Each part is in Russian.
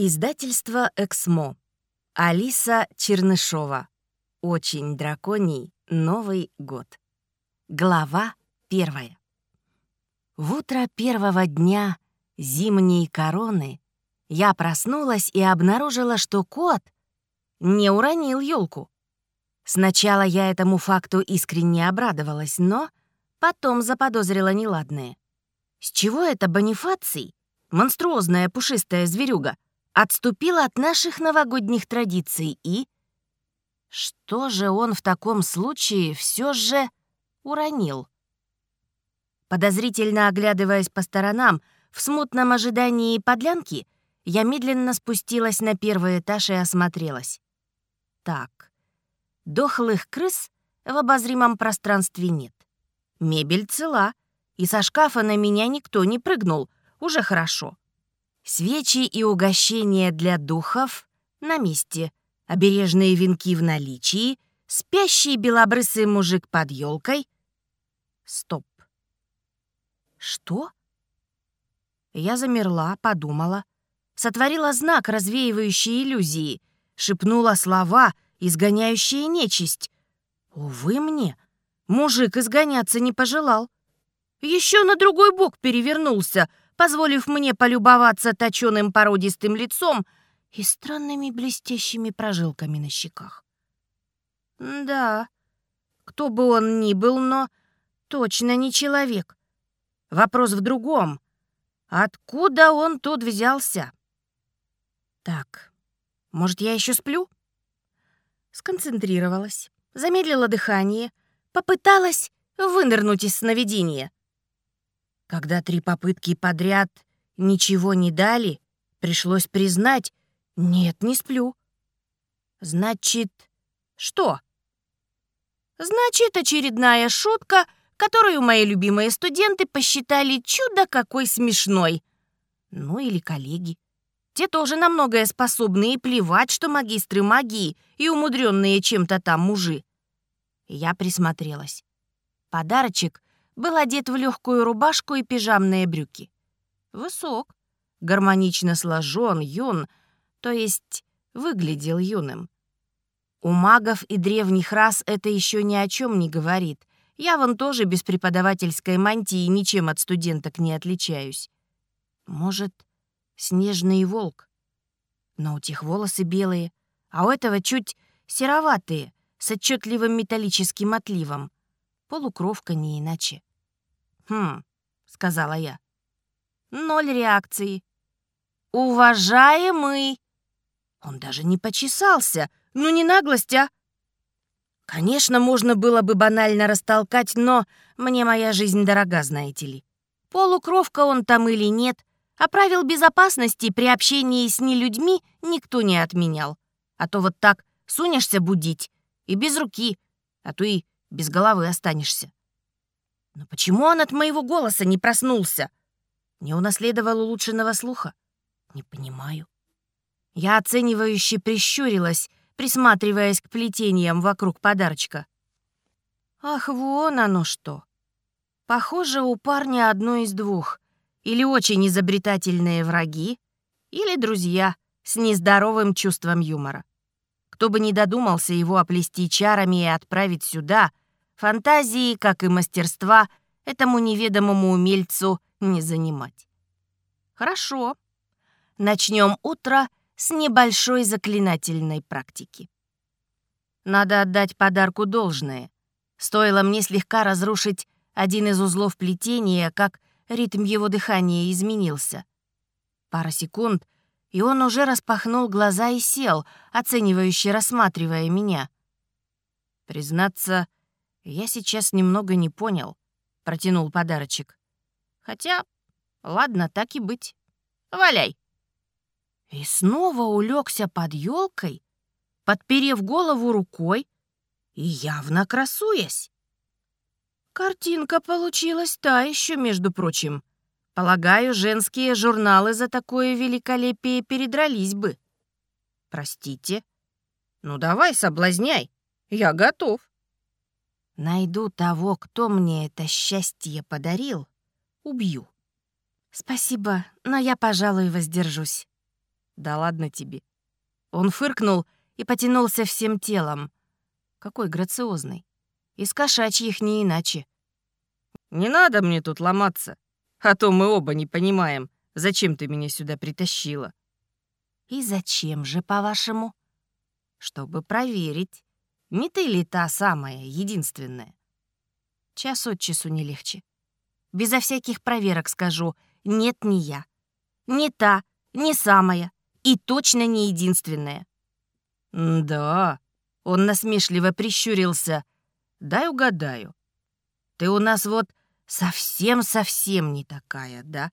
Издательство «Эксмо». Алиса Чернышова. Очень драконий Новый год. Глава первая. В утро первого дня зимней короны я проснулась и обнаружила, что кот не уронил елку. Сначала я этому факту искренне обрадовалась, но потом заподозрила неладное. С чего это Бонифаций, монструозная пушистая зверюга, отступил от наших новогодних традиций и... Что же он в таком случае все же уронил? Подозрительно оглядываясь по сторонам, в смутном ожидании подлянки, я медленно спустилась на первый этаж и осмотрелась. Так, дохлых крыс в обозримом пространстве нет. Мебель цела, и со шкафа на меня никто не прыгнул, уже хорошо. Свечи и угощения для духов на месте, обережные венки в наличии, спящий белобрысый мужик под елкой. Стоп. Что? Я замерла, подумала, сотворила знак, развеивающий иллюзии, шепнула слова, изгоняющие нечисть. Увы мне, мужик изгоняться не пожелал. Еще на другой бок перевернулся — позволив мне полюбоваться точеным породистым лицом и странными блестящими прожилками на щеках. Да, кто бы он ни был, но точно не человек. Вопрос в другом. Откуда он тут взялся? Так, может, я еще сплю? Сконцентрировалась, замедлила дыхание, попыталась вынырнуть из сновидения. Когда три попытки подряд ничего не дали, пришлось признать, нет, не сплю. Значит, что? Значит, очередная шутка, которую мои любимые студенты посчитали чудо какой смешной. Ну или коллеги. Те тоже на многое способны и плевать, что магистры магии и умудренные чем-то там мужи. Я присмотрелась. Подарочек был одет в легкую рубашку и пижамные брюки. Высок, гармонично сложен, юн, то есть выглядел юным. У магов и древних рас это еще ни о чем не говорит. Я вон тоже без преподавательской мантии ничем от студенток не отличаюсь. Может, снежный волк? Но у тех волосы белые, а у этого чуть сероватые, с отчетливым металлическим отливом. Полукровка не иначе. «Хм», — сказала я. Ноль реакции. «Уважаемый!» Он даже не почесался. Ну не наглость, а? Конечно, можно было бы банально растолкать, но мне моя жизнь дорога, знаете ли. Полукровка он там или нет, а правил безопасности при общении с нелюдьми никто не отменял. А то вот так сунешься будить и без руки, а то и без головы останешься. Но почему он от моего голоса не проснулся? Не унаследовал улучшенного слуха? Не понимаю. Я оценивающе прищурилась, присматриваясь к плетениям вокруг подарочка. Ах, вон оно что. Похоже, у парня одно из двух. Или очень изобретательные враги, или друзья с нездоровым чувством юмора. Кто бы ни додумался его оплести чарами и отправить сюда — Фантазии, как и мастерства, этому неведомому умельцу не занимать. Хорошо. Начнем утро с небольшой заклинательной практики. Надо отдать подарку должное. Стоило мне слегка разрушить один из узлов плетения, как ритм его дыхания изменился. Пара секунд, и он уже распахнул глаза и сел, оценивающе рассматривая меня. Признаться, «Я сейчас немного не понял», — протянул подарочек. «Хотя, ладно, так и быть. Валяй». И снова улегся под елкой, подперев голову рукой и явно красуясь. Картинка получилась та еще, между прочим. Полагаю, женские журналы за такое великолепие передрались бы. Простите. Ну давай, соблазняй. Я готов. Найду того, кто мне это счастье подарил, убью. Спасибо, но я, пожалуй, воздержусь. Да ладно тебе. Он фыркнул и потянулся всем телом. Какой грациозный. Из кошачьих не иначе. «Не надо мне тут ломаться, а то мы оба не понимаем, зачем ты меня сюда притащила». «И зачем же, по-вашему?» «Чтобы проверить, не ты ли та самая, единственная?» Час от часу не легче. Безо всяких проверок скажу, нет, не я. Не та, не самая и точно не единственная. «Да», — он насмешливо прищурился, — «дай угадаю. Ты у нас вот совсем-совсем не такая, да?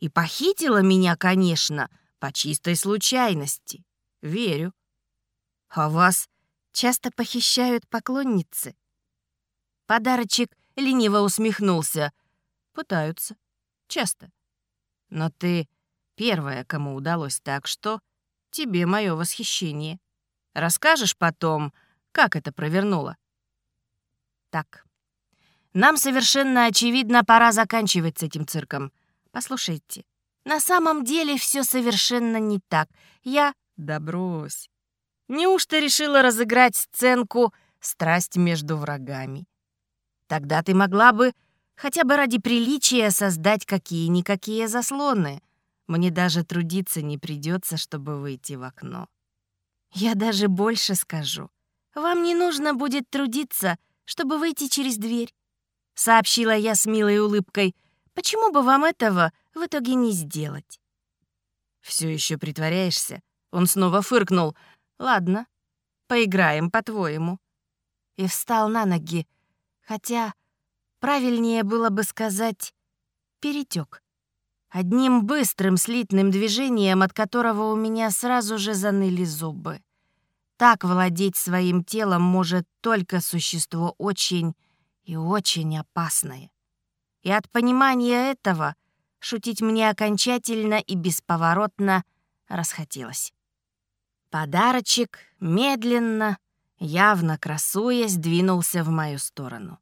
И похитила меня, конечно, по чистой случайности. Верю. А вас часто похищают поклонницы?» Подарочек лениво усмехнулся. «Пытаются. Часто. Но ты первая, кому удалось так, что тебе мое восхищение. Расскажешь потом, как это провернула?» «Так. Нам совершенно очевидно, пора заканчивать с этим цирком. Послушайте, на самом деле все совершенно не так. Я... Да брось. Неужто решила разыграть сценку «Страсть между врагами»? Тогда ты могла бы хотя бы ради приличия создать какие-никакие заслоны. Мне даже трудиться не придется, чтобы выйти в окно. Я даже больше скажу. Вам не нужно будет трудиться, чтобы выйти через дверь. Сообщила я с милой улыбкой. Почему бы вам этого в итоге не сделать? Все еще притворяешься? Он снова фыркнул. Ладно, поиграем по-твоему. И встал на ноги, хотя правильнее было бы сказать «перетек». Одним быстрым слитным движением, от которого у меня сразу же заныли зубы. Так владеть своим телом может только существо очень и очень опасное. И от понимания этого шутить мне окончательно и бесповоротно расхотелось. Подарочек медленно, явно красуясь, двинулся в мою сторону.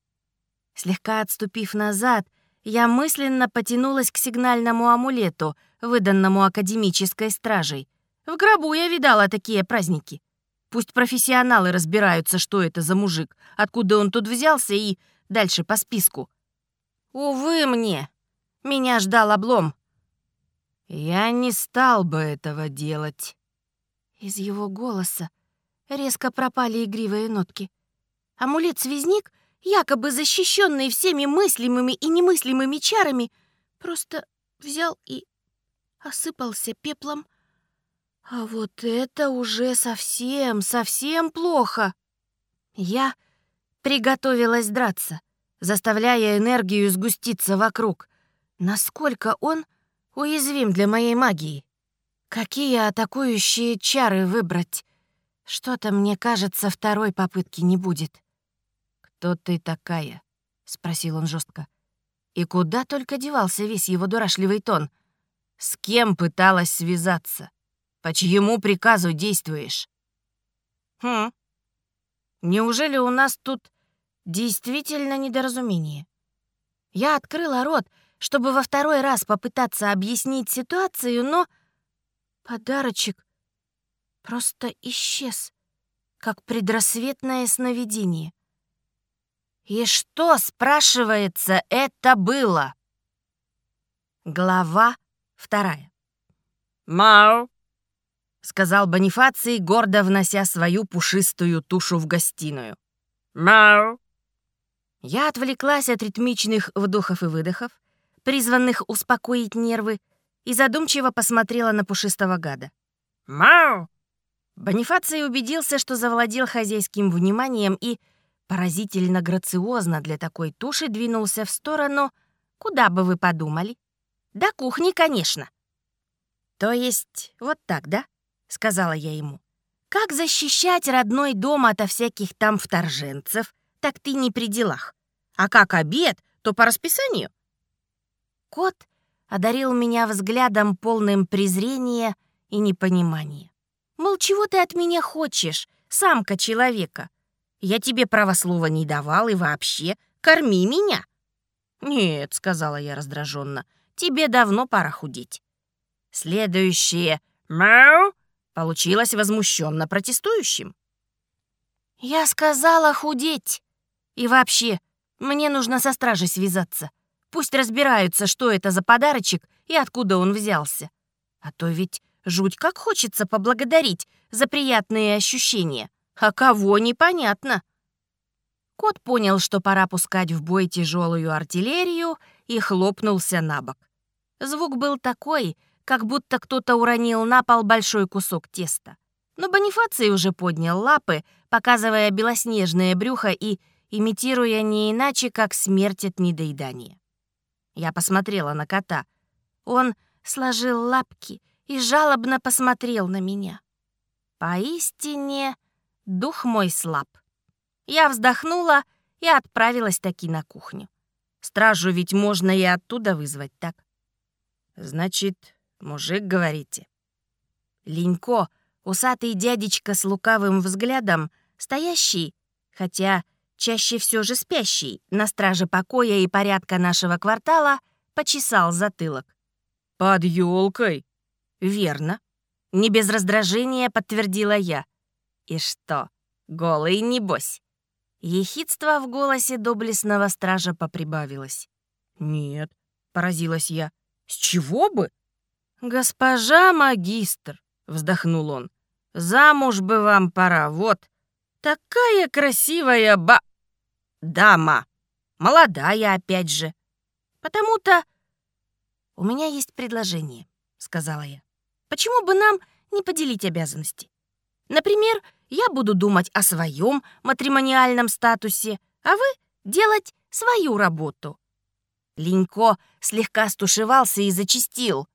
Слегка отступив назад, я мысленно потянулась к сигнальному амулету, выданному академической стражей. В гробу я видала такие праздники. Пусть профессионалы разбираются, что это за мужик, откуда он тут взялся и дальше по списку. Увы мне, меня ждал облом. Я не стал бы этого делать. Из его голоса резко пропали игривые нотки. Амулет-связник, якобы защищенный всеми мыслимыми и немыслимыми чарами, просто взял и осыпался пеплом. А вот это уже совсем, совсем плохо. Я приготовилась драться, заставляя энергию сгуститься вокруг. Насколько он уязвим для моей магии? Какие атакующие чары выбрать? Что-то, мне кажется, второй попытки не будет. «Кто ты такая?» — спросил он жестко. И куда только девался весь его дурашливый тон? С кем пыталась связаться? По чьему приказу действуешь? Хм. Неужели у нас тут действительно недоразумение? Я открыла рот, чтобы во второй раз попытаться объяснить ситуацию, но Подарочек просто исчез, как предрассветное сновидение. И что, спрашивается, это было? Глава вторая. «Мау!» — сказал Бонифаций, гордо внося свою пушистую тушу в гостиную. «Мау!» Я отвлеклась от ритмичных вдохов и выдохов, призванных успокоить нервы, и задумчиво посмотрела на пушистого гада. «Мау!» Бонифаций убедился, что завладел хозяйским вниманием и поразительно грациозно для такой туши двинулся в сторону, куда бы вы подумали. До кухни, конечно. «То есть вот так, да?» — сказала я ему. «Как защищать родной дом ото всяких там вторженцев, так ты не при делах. А как обед, то по расписанию». Кот одарил меня взглядом полным презрения и непонимания. Мол, чего ты от меня хочешь, самка человека? Я тебе правослова не давал и вообще корми меня. Нет, сказала я раздраженно, тебе давно пора худеть. Следующее «Мяу!» получилось возмущенно протестующим. «Я сказала худеть. И вообще, мне нужно со стражей связаться. Пусть разбираются, что это за подарочек и откуда он взялся. А то ведь жуть как хочется поблагодарить за приятные ощущения. А кого непонятно. Кот понял, что пора пускать в бой тяжелую артиллерию и хлопнулся на бок. Звук был такой, как будто кто-то уронил на пол большой кусок теста. Но Бонифаций уже поднял лапы, показывая белоснежное брюхо и имитируя не иначе, как смерть от недоедания. Я посмотрела на кота. Он сложил лапки и жалобно посмотрел на меня. Поистине, дух мой слаб. Я вздохнула и отправилась таки на кухню. Стражу ведь можно и оттуда вызвать, так? Значит, мужик, говорите. Ленько, усатый дядечка с лукавым взглядом, стоящий, хотя чаще все же спящий, на страже покоя и порядка нашего квартала, почесал затылок. «Под елкой. «Верно». Не без раздражения подтвердила я. «И что, голый небось?» Ехидство в голосе доблестного стража поприбавилось. «Нет», — поразилась я. «С чего бы?» «Госпожа магистр», — вздохнул он, — «замуж бы вам пора, вот. Такая красивая ба дама. Молодая опять же. Потому-то у меня есть предложение, сказала я. Почему бы нам не поделить обязанности? Например, я буду думать о своем матримониальном статусе, а вы делать свою работу. Линько слегка стушевался и зачистил.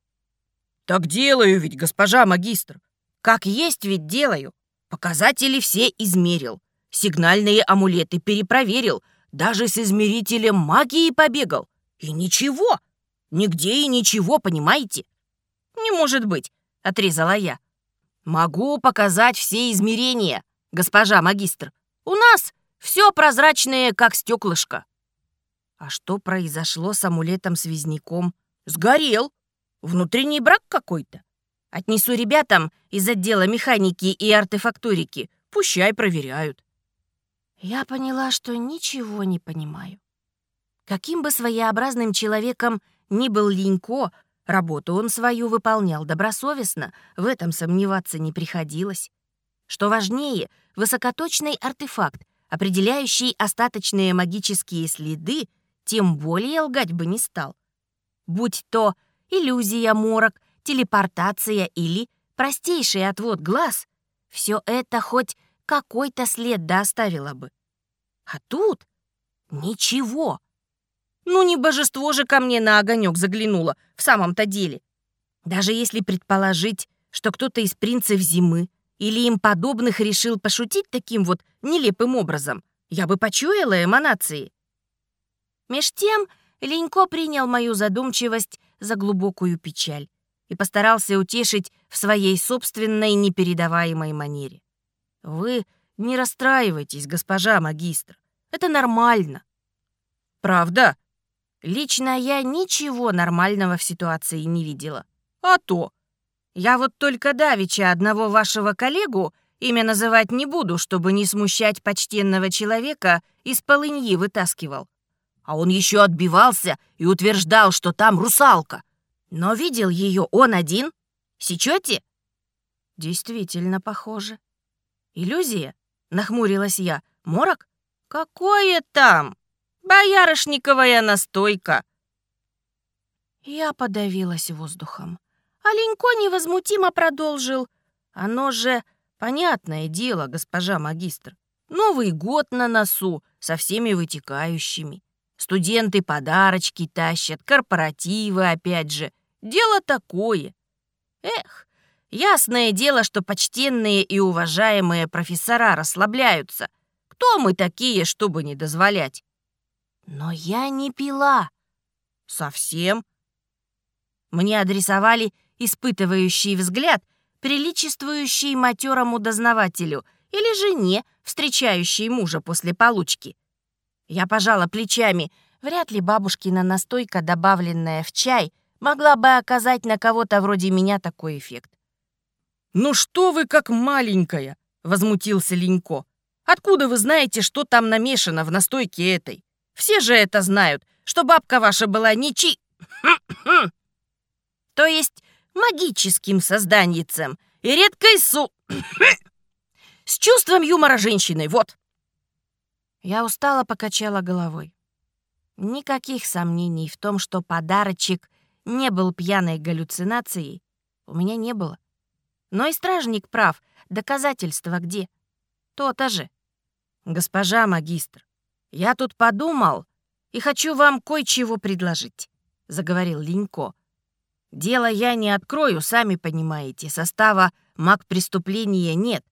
«Так делаю ведь, госпожа магистр. Как есть ведь делаю. Показатели все измерил. Сигнальные амулеты перепроверил, даже с измерителем магии побегал. И ничего, нигде и ничего, понимаете? Не может быть, отрезала я. Могу показать все измерения, госпожа магистр. У нас все прозрачное, как стеклышко. А что произошло с амулетом-связняком? Сгорел. Внутренний брак какой-то. Отнесу ребятам из отдела механики и артефакторики. Пущай проверяют. Я поняла, что ничего не понимаю. Каким бы своеобразным человеком ни был Линько, работу он свою выполнял добросовестно, в этом сомневаться не приходилось. Что важнее, высокоточный артефакт, определяющий остаточные магические следы, тем более лгать бы не стал. Будь то иллюзия, морок, телепортация или простейший отвод глаз, все это хоть какой-то след да оставила бы. А тут ничего. Ну не божество же ко мне на огонек заглянуло в самом-то деле. Даже если предположить, что кто-то из принцев зимы или им подобных решил пошутить таким вот нелепым образом, я бы почуяла эманации. Меж тем Ленько принял мою задумчивость за глубокую печаль и постарался утешить в своей собственной непередаваемой манере. Вы не расстраивайтесь, госпожа магистр. Это нормально. Правда? Лично я ничего нормального в ситуации не видела. А то. Я вот только давеча одного вашего коллегу имя называть не буду, чтобы не смущать почтенного человека, из полыньи вытаскивал. А он еще отбивался и утверждал, что там русалка. Но видел ее он один. Сечете? Действительно похоже. «Иллюзия?» — нахмурилась я. «Морок? Какое там? Боярышниковая настойка!» Я подавилась воздухом. Оленько невозмутимо продолжил. «Оно же понятное дело, госпожа магистр. Новый год на носу, со всеми вытекающими. Студенты подарочки тащат, корпоративы опять же. Дело такое. Эх, Ясное дело, что почтенные и уважаемые профессора расслабляются. Кто мы такие, чтобы не дозволять? Но я не пила. Совсем. Мне адресовали испытывающий взгляд, приличествующий матерому дознавателю или жене, встречающей мужа после получки. Я пожала плечами. Вряд ли бабушкина настойка, добавленная в чай, могла бы оказать на кого-то вроде меня такой эффект. «Ну что вы как маленькая!» — возмутился Ленько. «Откуда вы знаете, что там намешано в настойке этой? Все же это знают, что бабка ваша была ничи...» «То есть магическим созданницем и редкой су... с чувством юмора женщины, вот!» Я устало покачала головой. Никаких сомнений в том, что подарочек не был пьяной галлюцинацией, у меня не было. Но и стражник прав. Доказательства где? То-то же. Госпожа магистр, я тут подумал и хочу вам кое-чего предложить, заговорил Линько. Дело я не открою, сами понимаете, состава маг преступления нет.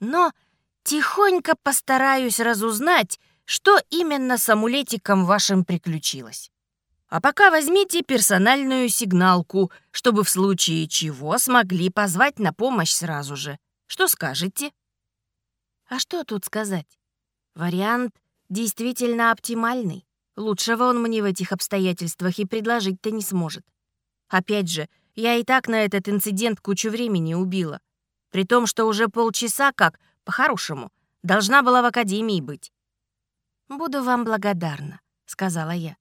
Но тихонько постараюсь разузнать, что именно с амулетиком вашим приключилось. А пока возьмите персональную сигналку, чтобы в случае чего смогли позвать на помощь сразу же. Что скажете? А что тут сказать? Вариант действительно оптимальный. Лучшего он мне в этих обстоятельствах и предложить-то не сможет. Опять же, я и так на этот инцидент кучу времени убила. При том, что уже полчаса как, по-хорошему, должна была в академии быть. «Буду вам благодарна», — сказала я.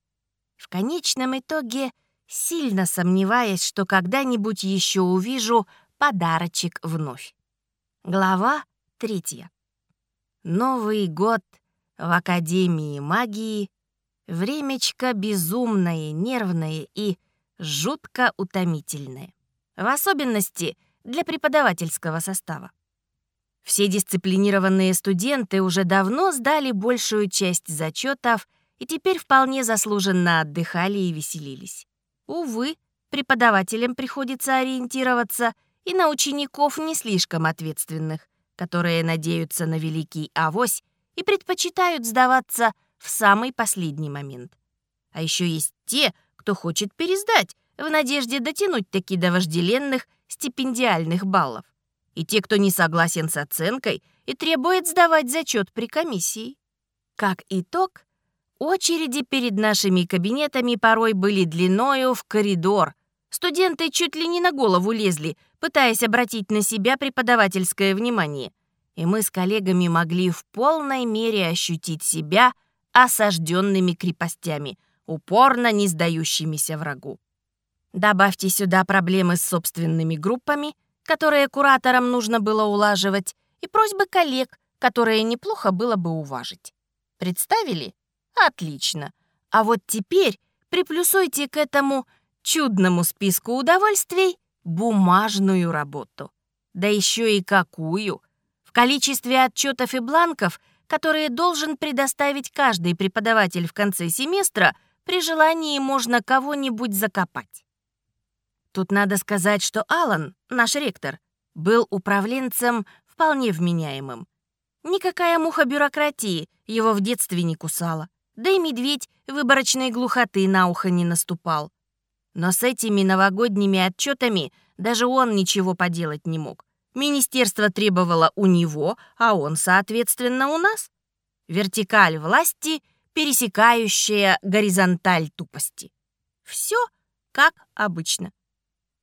В конечном итоге, сильно сомневаясь, что когда-нибудь еще увижу подарочек вновь. Глава третья. Новый год в Академии магии. Времечко безумное, нервное и жутко утомительное. В особенности для преподавательского состава. Все дисциплинированные студенты уже давно сдали большую часть зачетов и теперь вполне заслуженно отдыхали и веселились. Увы, преподавателям приходится ориентироваться и на учеников не слишком ответственных, которые надеются на великий авось и предпочитают сдаваться в самый последний момент. А еще есть те, кто хочет пересдать в надежде дотянуть таки до вожделенных стипендиальных баллов и те, кто не согласен с оценкой и требует сдавать зачет при комиссии. Как итог, очереди перед нашими кабинетами порой были длиною в коридор. Студенты чуть ли не на голову лезли, пытаясь обратить на себя преподавательское внимание. И мы с коллегами могли в полной мере ощутить себя осажденными крепостями, упорно не сдающимися врагу. Добавьте сюда проблемы с собственными группами — которые кураторам нужно было улаживать, и просьбы коллег, которые неплохо было бы уважить. Представили? Отлично. А вот теперь приплюсуйте к этому чудному списку удовольствий бумажную работу. Да еще и какую! В количестве отчетов и бланков, которые должен предоставить каждый преподаватель в конце семестра, при желании можно кого-нибудь закопать. Тут надо сказать, что Алан, наш ректор, был управленцем вполне вменяемым. Никакая муха бюрократии его в детстве не кусала, да и медведь выборочной глухоты на ухо не наступал. Но с этими новогодними отчетами даже он ничего поделать не мог. Министерство требовало у него, а он, соответственно, у нас. Вертикаль власти, пересекающая горизонталь тупости. Все как обычно.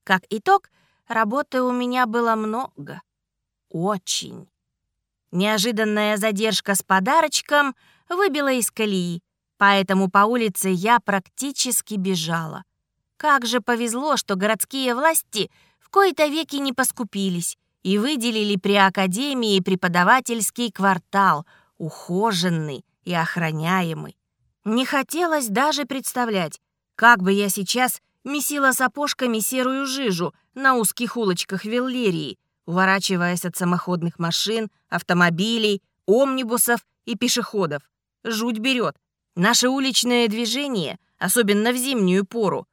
Как итог, работы у меня было много. Очень. Неожиданная задержка с подарочком выбила из колеи, поэтому по улице я практически бежала. Как же повезло, что городские власти в кои-то веки не поскупились и выделили при академии преподавательский квартал, ухоженный и охраняемый. Не хотелось даже представлять, как бы я сейчас месила сапожками серую жижу на узких улочках Веллерии, уворачиваясь от самоходных машин, автомобилей, омнибусов и пешеходов. Жуть берет. Наше уличное движение, особенно в зимнюю пору,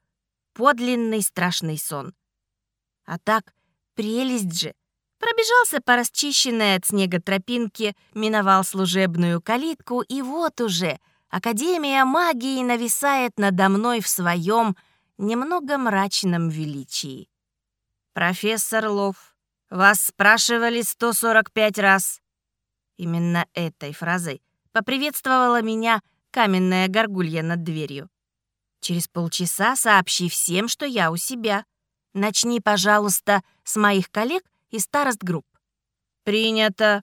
подлинный страшный сон. А так, прелесть же. Пробежался по расчищенной от снега тропинке, миновал служебную калитку, и вот уже Академия магии нависает надо мной в своем немного мрачном величии. «Профессор Лов, вас спрашивали 145 раз». Именно этой фразой поприветствовала меня каменная горгулья над дверью. «Через полчаса сообщи всем, что я у себя. Начни, пожалуйста, с моих коллег и старост групп. «Принято!»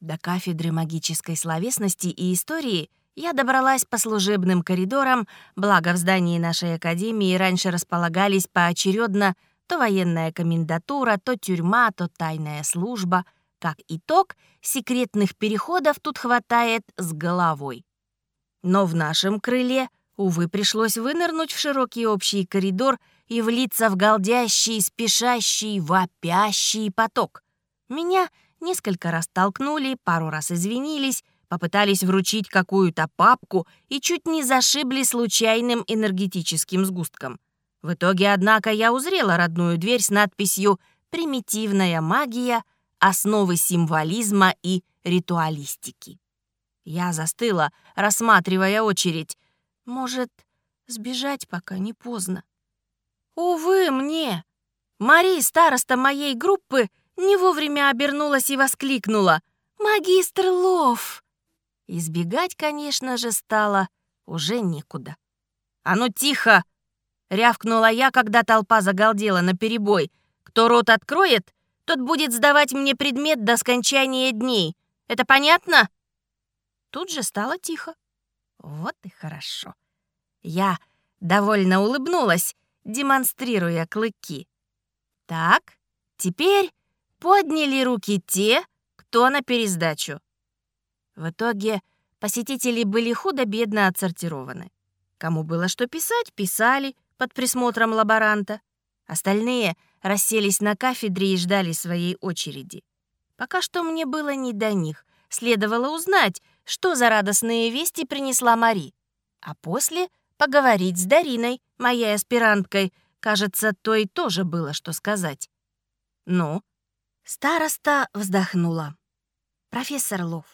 До кафедры магической словесности и истории я добралась по служебным коридорам, благо в здании нашей академии раньше располагались поочередно то военная комендатура, то тюрьма, то тайная служба. Как итог, секретных переходов тут хватает с головой. Но в нашем крыле, увы, пришлось вынырнуть в широкий общий коридор и влиться в голдящий, спешащий, вопящий поток. Меня несколько раз толкнули, пару раз извинились, попытались вручить какую-то папку и чуть не зашибли случайным энергетическим сгустком. В итоге, однако, я узрела родную дверь с надписью «Примитивная магия. Основы символизма и ритуалистики». Я застыла, рассматривая очередь. Может, сбежать, пока не поздно. Увы, мне. Мари, староста моей группы, не вовремя обернулась и воскликнула. «Магистр Лов!» Избегать, конечно же, стало уже некуда. «А ну тихо!» — рявкнула я, когда толпа загалдела на перебой. «Кто рот откроет, тот будет сдавать мне предмет до скончания дней. Это понятно?» Тут же стало тихо. Вот и хорошо. Я довольно улыбнулась, демонстрируя клыки. «Так, теперь подняли руки те, кто на пересдачу. В итоге посетители были худо-бедно отсортированы. Кому было что писать, писали под присмотром лаборанта. Остальные расселись на кафедре и ждали своей очереди. Пока что мне было не до них. Следовало узнать, что за радостные вести принесла Мари. А после поговорить с Дариной, моей аспиранткой. Кажется, той тоже было что сказать. «Ну?» Староста вздохнула. «Профессор Лов,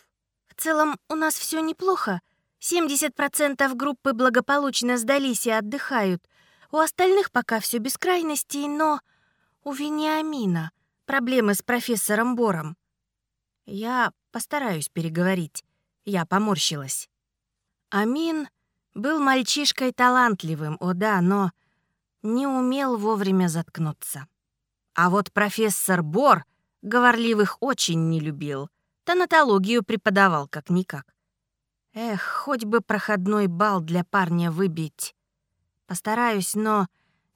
в целом у нас все неплохо. 70% группы благополучно сдались и отдыхают. У остальных пока все без крайностей, но у Вениамина проблемы с профессором Бором. Я постараюсь переговорить. Я поморщилась. Амин был мальчишкой талантливым, о да, но не умел вовремя заткнуться. А вот профессор Бор говорливых очень не любил — Тонатологию преподавал как-никак. Эх, хоть бы проходной бал для парня выбить. Постараюсь, но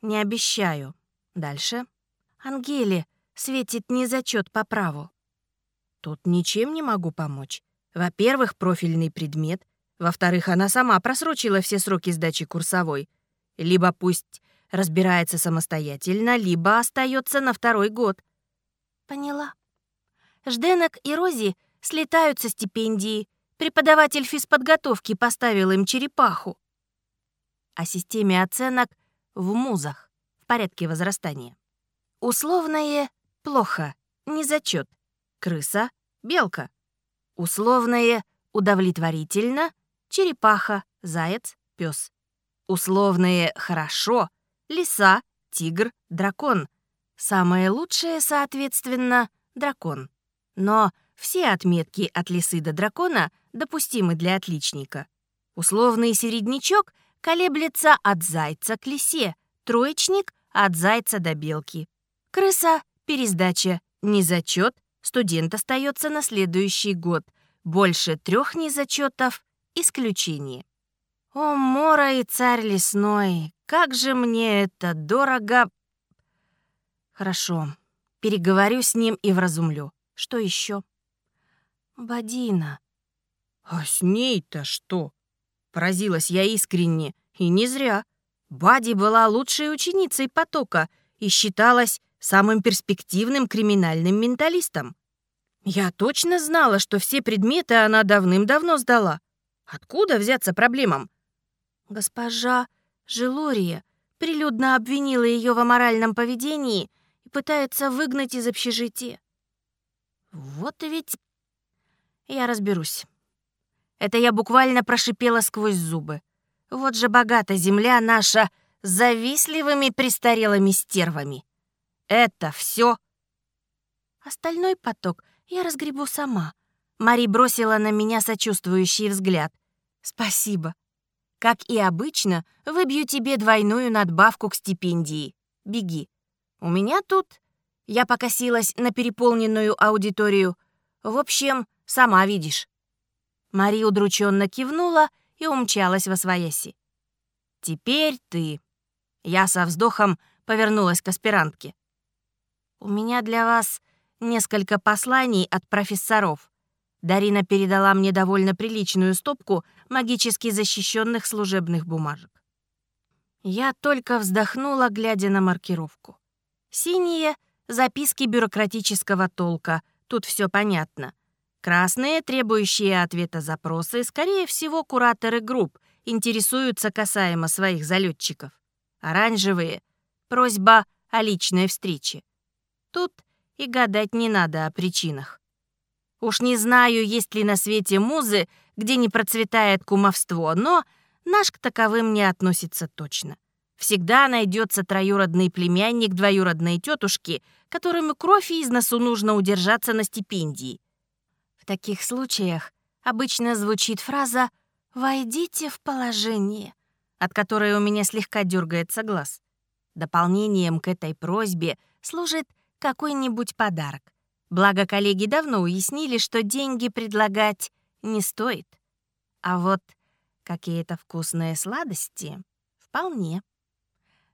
не обещаю. Дальше. Ангеле светит незачет по праву. Тут ничем не могу помочь. Во-первых, профильный предмет. Во-вторых, она сама просрочила все сроки сдачи курсовой. Либо пусть разбирается самостоятельно, либо остается на второй год. Поняла. Жденок и Рози слетают со стипендии. Преподаватель физподготовки поставил им черепаху. О системе оценок в музах в порядке возрастания. Условное — плохо, не зачет. Крыса — белка. Условное — удовлетворительно, черепаха, заяц, пес. Условное — хорошо, лиса, тигр, дракон. Самое лучшее, соответственно, дракон. Но все отметки от лисы до дракона допустимы для отличника. Условный середнячок колеблется от зайца к лисе, троечник — от зайца до белки. Крыса — пересдача, незачет, студент остается на следующий год. Больше трех незачетов — исключение. О, Мора и царь лесной, как же мне это дорого! Хорошо, переговорю с ним и вразумлю. Что еще? Бадина. А с ней-то что? Поразилась я искренне, и не зря. Бади была лучшей ученицей потока и считалась самым перспективным криминальным менталистом. Я точно знала, что все предметы она давным-давно сдала. Откуда взяться проблемам? Госпожа Желория прилюдно обвинила ее в аморальном поведении и пытается выгнать из общежития. Вот ведь... Я разберусь. Это я буквально прошипела сквозь зубы. Вот же богата земля наша завистливыми престарелыми стервами. Это все. Остальной поток я разгребу сама. Мари бросила на меня сочувствующий взгляд. Спасибо. Как и обычно, выбью тебе двойную надбавку к стипендии. Беги. У меня тут Я покосилась на переполненную аудиторию. В общем, сама видишь. Мария удрученно кивнула и умчалась во свояси. «Теперь ты». Я со вздохом повернулась к аспирантке. «У меня для вас несколько посланий от профессоров». Дарина передала мне довольно приличную стопку магически защищенных служебных бумажек. Я только вздохнула, глядя на маркировку. Синие — записки бюрократического толка, тут все понятно. Красные, требующие ответа запросы, скорее всего, кураторы групп интересуются касаемо своих залетчиков. Оранжевые — просьба о личной встрече. Тут и гадать не надо о причинах. Уж не знаю, есть ли на свете музы, где не процветает кумовство, но наш к таковым не относится точно. Всегда найдется троюродный племянник двоюродной тетушки, которому кровь из носу нужно удержаться на стипендии. В таких случаях обычно звучит фраза «Войдите в положение», от которой у меня слегка дергается глаз. Дополнением к этой просьбе служит какой-нибудь подарок. Благо, коллеги давно уяснили, что деньги предлагать не стоит. А вот какие-то вкусные сладости — вполне.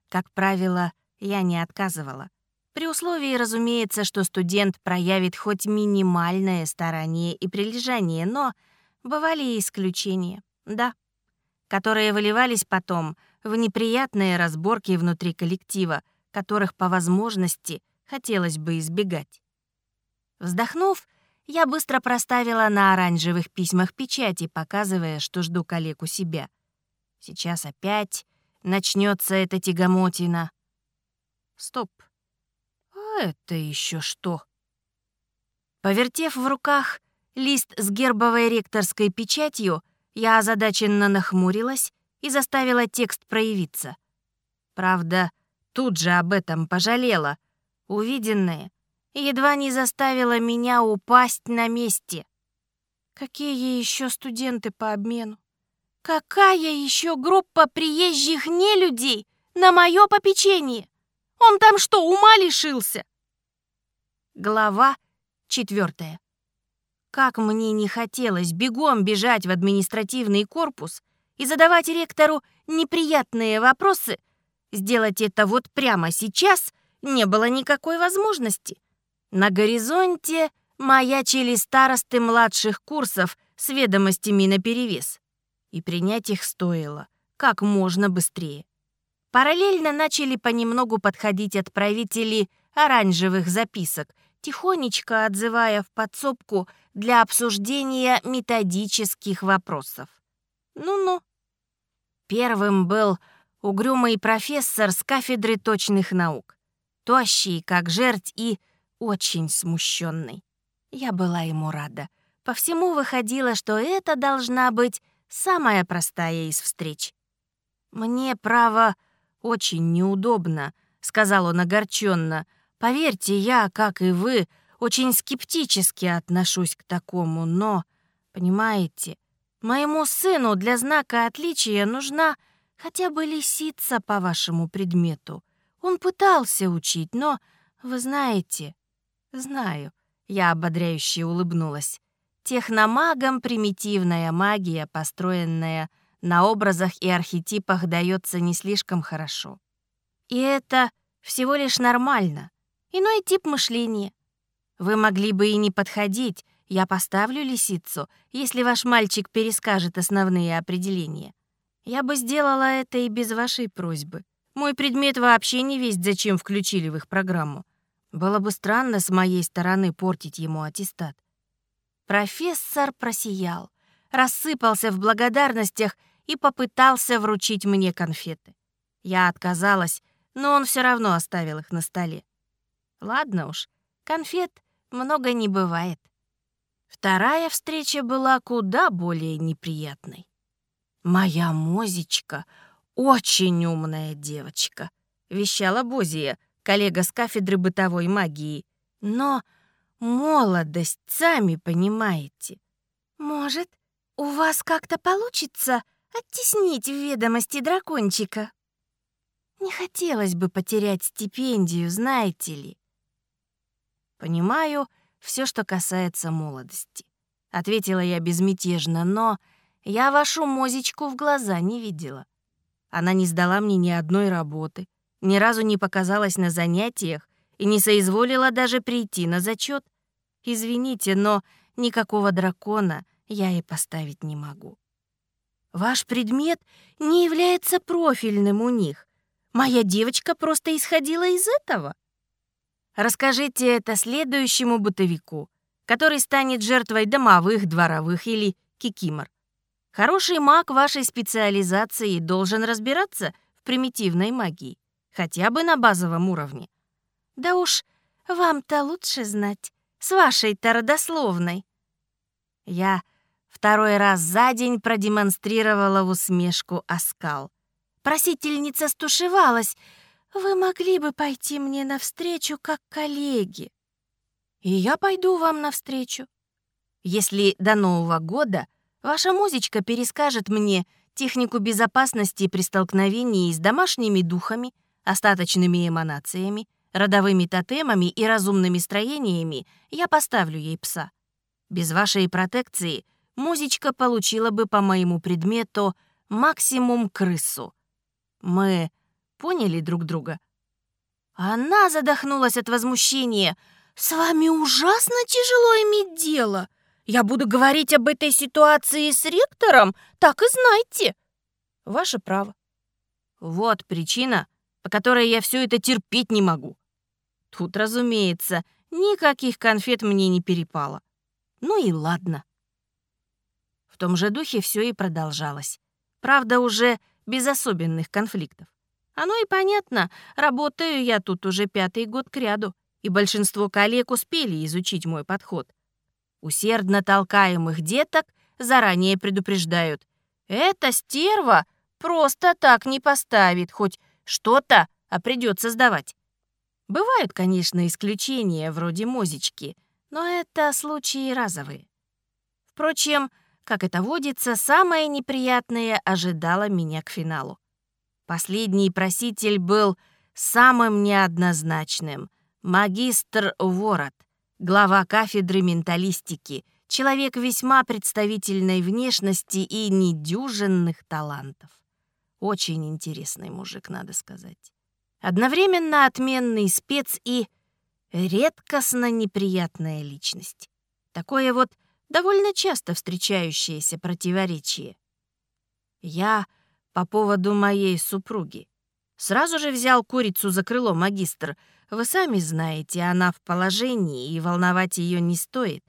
Как правило, я не отказывала. При условии, разумеется, что студент проявит хоть минимальное старание и прилежание, но бывали и исключения, да, которые выливались потом в неприятные разборки внутри коллектива, которых по возможности хотелось бы избегать. Вздохнув, я быстро проставила на оранжевых письмах печати, показывая, что жду коллег у себя. Сейчас опять начнется эта тягомотина. Стоп. А это еще что? Повертев в руках лист с гербовой ректорской печатью, я озадаченно нахмурилась и заставила текст проявиться. Правда, тут же об этом пожалела. Увиденное едва не заставило меня упасть на месте. Какие еще студенты по обмену? Какая еще группа приезжих нелюдей на мое попечение? Он там что, ума лишился? Глава четвертая. Как мне не хотелось бегом бежать в административный корпус и задавать ректору неприятные вопросы, сделать это вот прямо сейчас не было никакой возможности. На горизонте маячили старосты младших курсов с ведомостями наперевес и принять их стоило как можно быстрее. Параллельно начали понемногу подходить отправители оранжевых записок, тихонечко отзывая в подсобку для обсуждения методических вопросов. Ну-ну. Первым был угрюмый профессор с кафедры точных наук. Тощий, как жерть, и очень смущенный. Я была ему рада. По всему выходило, что это должна быть самая простая из встреч. «Мне, право, очень неудобно», — сказал он огорченно. «Поверьте, я, как и вы, очень скептически отношусь к такому, но, понимаете, моему сыну для знака отличия нужна хотя бы лисица по вашему предмету. Он пытался учить, но, вы знаете...» «Знаю», — я ободряюще улыбнулась. Техномагам примитивная магия, построенная на образах и архетипах, дается не слишком хорошо. И это всего лишь нормально. Иной тип мышления. Вы могли бы и не подходить, я поставлю лисицу, если ваш мальчик перескажет основные определения. Я бы сделала это и без вашей просьбы. Мой предмет вообще не весть, зачем включили в их программу. Было бы странно с моей стороны портить ему аттестат. Профессор просиял, рассыпался в благодарностях и попытался вручить мне конфеты. Я отказалась, но он все равно оставил их на столе. Ладно уж, конфет много не бывает. Вторая встреча была куда более неприятной. «Моя Мозечка — очень умная девочка», — вещала Бозия, коллега с кафедры бытовой магии. «Но Молодость, сами понимаете. Может, у вас как-то получится оттеснить в ведомости дракончика? Не хотелось бы потерять стипендию, знаете ли. Понимаю все, что касается молодости. Ответила я безмятежно, но я вашу мозечку в глаза не видела. Она не сдала мне ни одной работы, ни разу не показалась на занятиях и не соизволила даже прийти на зачет. Извините, но никакого дракона я и поставить не могу. Ваш предмет не является профильным у них. Моя девочка просто исходила из этого. Расскажите это следующему бытовику, который станет жертвой домовых, дворовых или кикимор. Хороший маг вашей специализации должен разбираться в примитивной магии, хотя бы на базовом уровне. Да уж, вам-то лучше знать, с вашей-то родословной. Я второй раз за день продемонстрировала усмешку оскал. Просительница стушевалась. «Вы могли бы пойти мне навстречу как коллеги?» «И я пойду вам навстречу. Если до Нового года Ваша музычка перескажет мне технику безопасности при столкновении с домашними духами, остаточными эманациями, родовыми тотемами и разумными строениями, я поставлю ей пса. Без вашей протекции музычка получила бы по моему предмету максимум крысу. Мы поняли друг друга? Она задохнулась от возмущения. «С вами ужасно тяжело иметь дело!» Я буду говорить об этой ситуации с ректором, так и знайте. Ваше право. Вот причина, по которой я все это терпеть не могу. Тут, разумеется, никаких конфет мне не перепало. Ну и ладно. В том же духе все и продолжалось. Правда, уже без особенных конфликтов. Оно и понятно, работаю я тут уже пятый год кряду, и большинство коллег успели изучить мой подход — Усердно толкаемых деток заранее предупреждают. Эта стерва просто так не поставит, хоть что-то, а придется сдавать. Бывают, конечно, исключения, вроде мозечки, но это случаи разовые. Впрочем, как это водится, самое неприятное ожидало меня к финалу. Последний проситель был самым неоднозначным — магистр Ворот — глава кафедры менталистики, человек весьма представительной внешности и недюжинных талантов. Очень интересный мужик, надо сказать. Одновременно отменный спец и редкостно неприятная личность. Такое вот довольно часто встречающееся противоречие. Я по поводу моей супруги. Сразу же взял курицу за крыло магистр — вы сами знаете, она в положении, и волновать ее не стоит.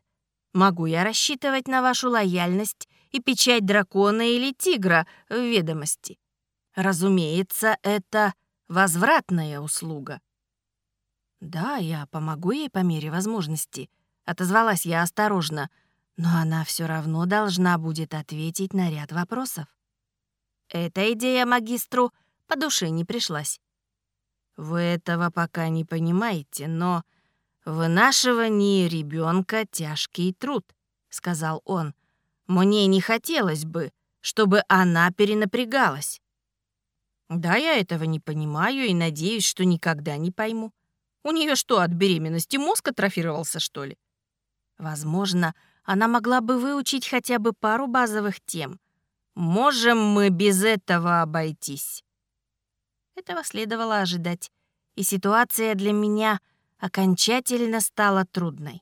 Могу я рассчитывать на вашу лояльность и печать дракона или тигра в ведомости? Разумеется, это возвратная услуга. Да, я помогу ей по мере возможности, отозвалась я осторожно, но она все равно должна будет ответить на ряд вопросов. Эта идея магистру по душе не пришлась. Вы этого пока не понимаете, но вынашивание ребенка тяжкий труд, сказал он. Мне не хотелось бы, чтобы она перенапрягалась. Да, я этого не понимаю и надеюсь, что никогда не пойму. У нее что, от беременности мозг атрофировался, что ли? Возможно, она могла бы выучить хотя бы пару базовых тем. Можем мы без этого обойтись? Этого следовало ожидать, и ситуация для меня окончательно стала трудной.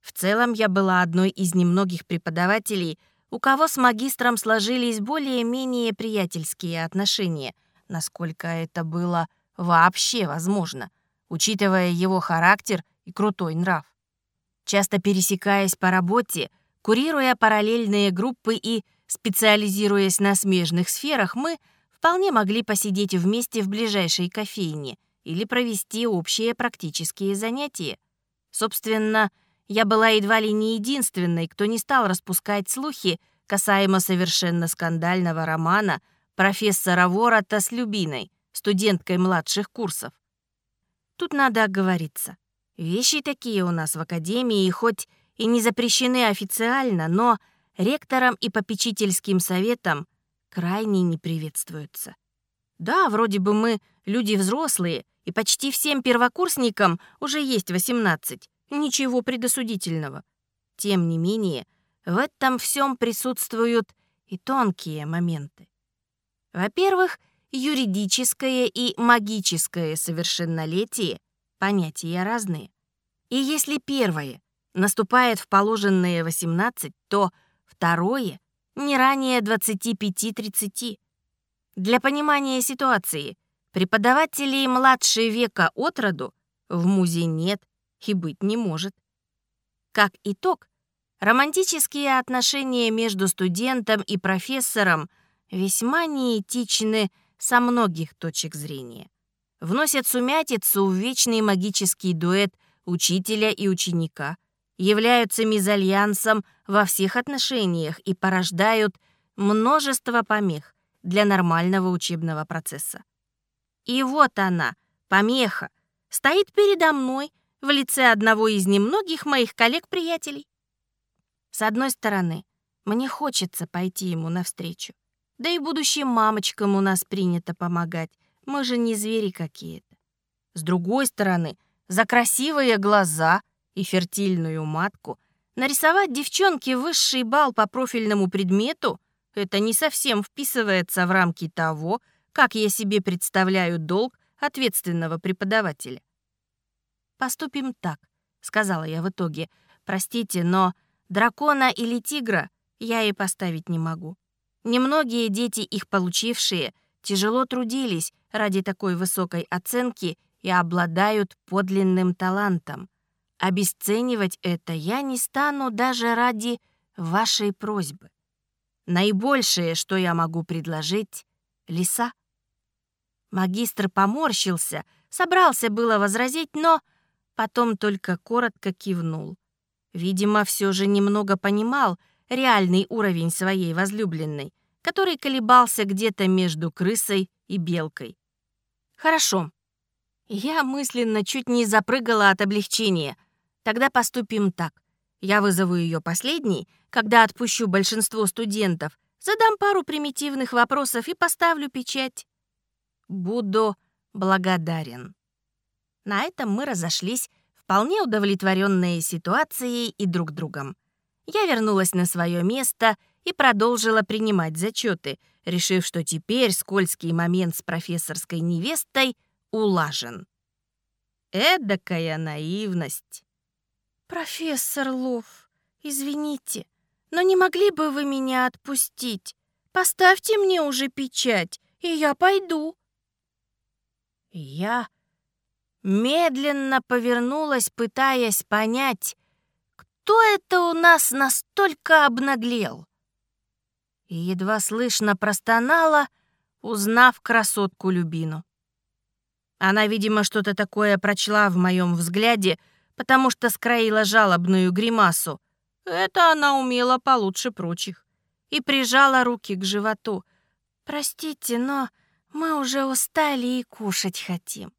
В целом я была одной из немногих преподавателей, у кого с магистром сложились более-менее приятельские отношения, насколько это было вообще возможно, учитывая его характер и крутой нрав. Часто пересекаясь по работе, курируя параллельные группы и специализируясь на смежных сферах, мы — вполне могли посидеть вместе в ближайшей кофейне или провести общие практические занятия. Собственно, я была едва ли не единственной, кто не стал распускать слухи касаемо совершенно скандального романа профессора Ворота с Любиной, студенткой младших курсов. Тут надо оговориться. Вещи такие у нас в академии, хоть и не запрещены официально, но ректором и попечительским советом крайне не приветствуются. Да, вроде бы мы Люди взрослые, и почти всем первокурсникам уже есть 18. Ничего предосудительного. Тем не менее, в этом всем присутствуют и тонкие моменты. Во-первых, юридическое и магическое совершеннолетие — понятия разные. И если первое наступает в положенные 18, то второе — не ранее 25-30. Для понимания ситуации преподавателей младшей века от роду в МУЗе нет и быть не может. Как итог, романтические отношения между студентом и профессором весьма неэтичны со многих точек зрения. Вносят сумятицу в вечный магический дуэт учителя и ученика, являются мезальянсом во всех отношениях и порождают множество помех для нормального учебного процесса. И вот она, помеха, стоит передо мной в лице одного из немногих моих коллег-приятелей. С одной стороны, мне хочется пойти ему навстречу. Да и будущим мамочкам у нас принято помогать. Мы же не звери какие-то. С другой стороны, за красивые глаза и фертильную матку нарисовать девчонке высший балл по профильному предмету — это не совсем вписывается в рамки того, как я себе представляю долг ответственного преподавателя. «Поступим так», — сказала я в итоге. «Простите, но дракона или тигра я и поставить не могу. Немногие дети, их получившие, тяжело трудились ради такой высокой оценки и обладают подлинным талантом. Обесценивать это я не стану даже ради вашей просьбы. Наибольшее, что я могу предложить — леса. Магистр поморщился, собрался было возразить, но потом только коротко кивнул. Видимо, все же немного понимал реальный уровень своей возлюбленной, который колебался где-то между крысой и белкой. «Хорошо». Я мысленно чуть не запрыгала от облегчения. Тогда поступим так. Я вызову ее последней, когда отпущу большинство студентов, задам пару примитивных вопросов и поставлю печать. Буду благодарен. На этом мы разошлись, вполне удовлетворенные ситуацией и друг другом. Я вернулась на свое место и продолжила принимать зачеты, решив, что теперь скользкий момент с профессорской невестой улажен. Эдакая наивность. «Профессор Лов, извините, но не могли бы вы меня отпустить? Поставьте мне уже печать, и я пойду». Я медленно повернулась, пытаясь понять, кто это у нас настолько обнаглел. И едва слышно простонала, узнав красотку Любину. Она, видимо, что-то такое прочла в моем взгляде, потому что скроила жалобную гримасу. Это она умела получше прочих. И прижала руки к животу. «Простите, но мы уже устали и кушать хотим».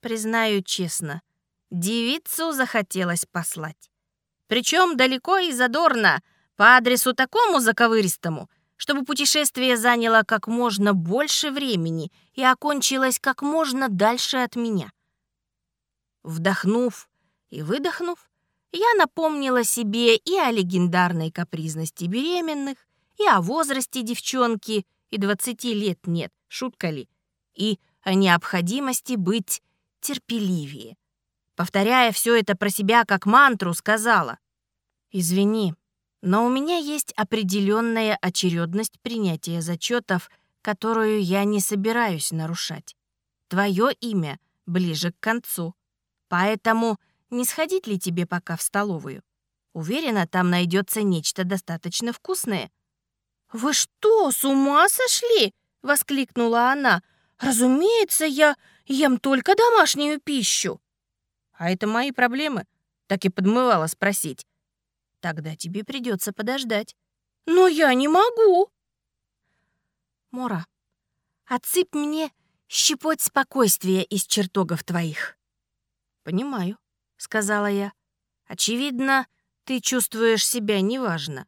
Признаю честно, девицу захотелось послать. Причем далеко и задорно, по адресу такому заковыристому, чтобы путешествие заняло как можно больше времени и окончилось как можно дальше от меня. Вдохнув и выдохнув, я напомнила себе и о легендарной капризности беременных, и о возрасте девчонки, и 20 лет нет, шутка ли, и о необходимости быть терпеливее. Повторяя все это про себя как мантру, сказала, «Извини, но у меня есть определенная очередность принятия зачетов, которую я не собираюсь нарушать. Твое имя ближе к концу, поэтому не сходить ли тебе пока в столовую? Уверена, там найдется нечто достаточно вкусное». «Вы что, с ума сошли?» — воскликнула она. «Разумеется, я ем только домашнюю пищу». «А это мои проблемы?» — так и подмывала спросить. «Тогда тебе придется подождать». «Но я не могу!» «Мора, отсыпь мне щепоть спокойствия из чертогов твоих». «Понимаю», — сказала я. «Очевидно, ты чувствуешь себя неважно.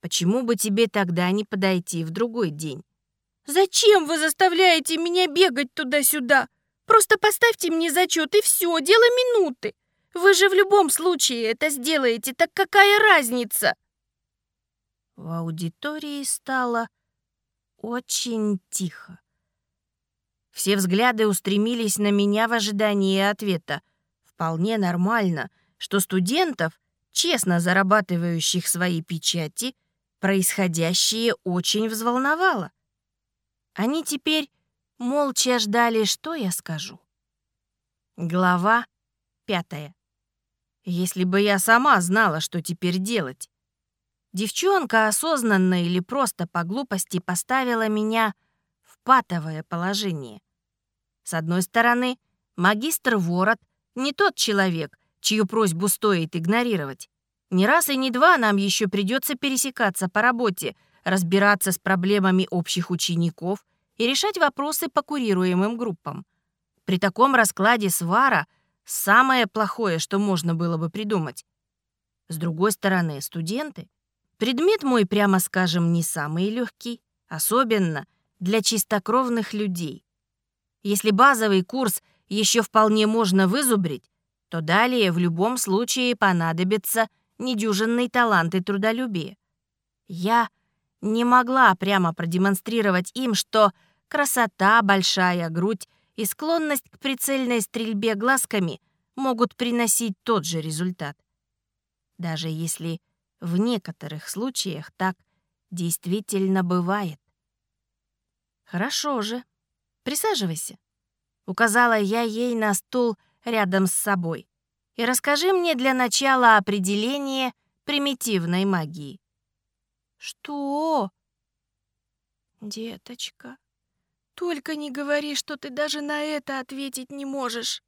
Почему бы тебе тогда не подойти в другой день? Зачем вы заставляете меня бегать туда-сюда? Просто поставьте мне зачет и все, дело минуты. Вы же в любом случае это сделаете, так какая разница?» В аудитории стало очень тихо. Все взгляды устремились на меня в ожидании ответа. Вполне нормально, что студентов, честно зарабатывающих свои печати, происходящее очень взволновало. Они теперь молча ждали, что я скажу. Глава пятая. Если бы я сама знала, что теперь делать. Девчонка осознанно или просто по глупости поставила меня в патовое положение. С одной стороны, магистр Ворот не тот человек, чью просьбу стоит игнорировать. Не раз и не два нам еще придется пересекаться по работе, разбираться с проблемами общих учеников и решать вопросы по курируемым группам. При таком раскладе свара самое плохое, что можно было бы придумать. С другой стороны, студенты. Предмет мой, прямо скажем, не самый легкий, особенно для чистокровных людей. Если базовый курс еще вполне можно вызубрить, то далее в любом случае понадобится недюжинный талант и трудолюбие. Я не могла прямо продемонстрировать им, что красота, большая грудь и склонность к прицельной стрельбе глазками могут приносить тот же результат. Даже если в некоторых случаях так действительно бывает. «Хорошо же. Присаживайся», — указала я ей на стул рядом с собой. «И расскажи мне для начала определение примитивной магии». «Что?» «Деточка, только не говори, что ты даже на это ответить не можешь».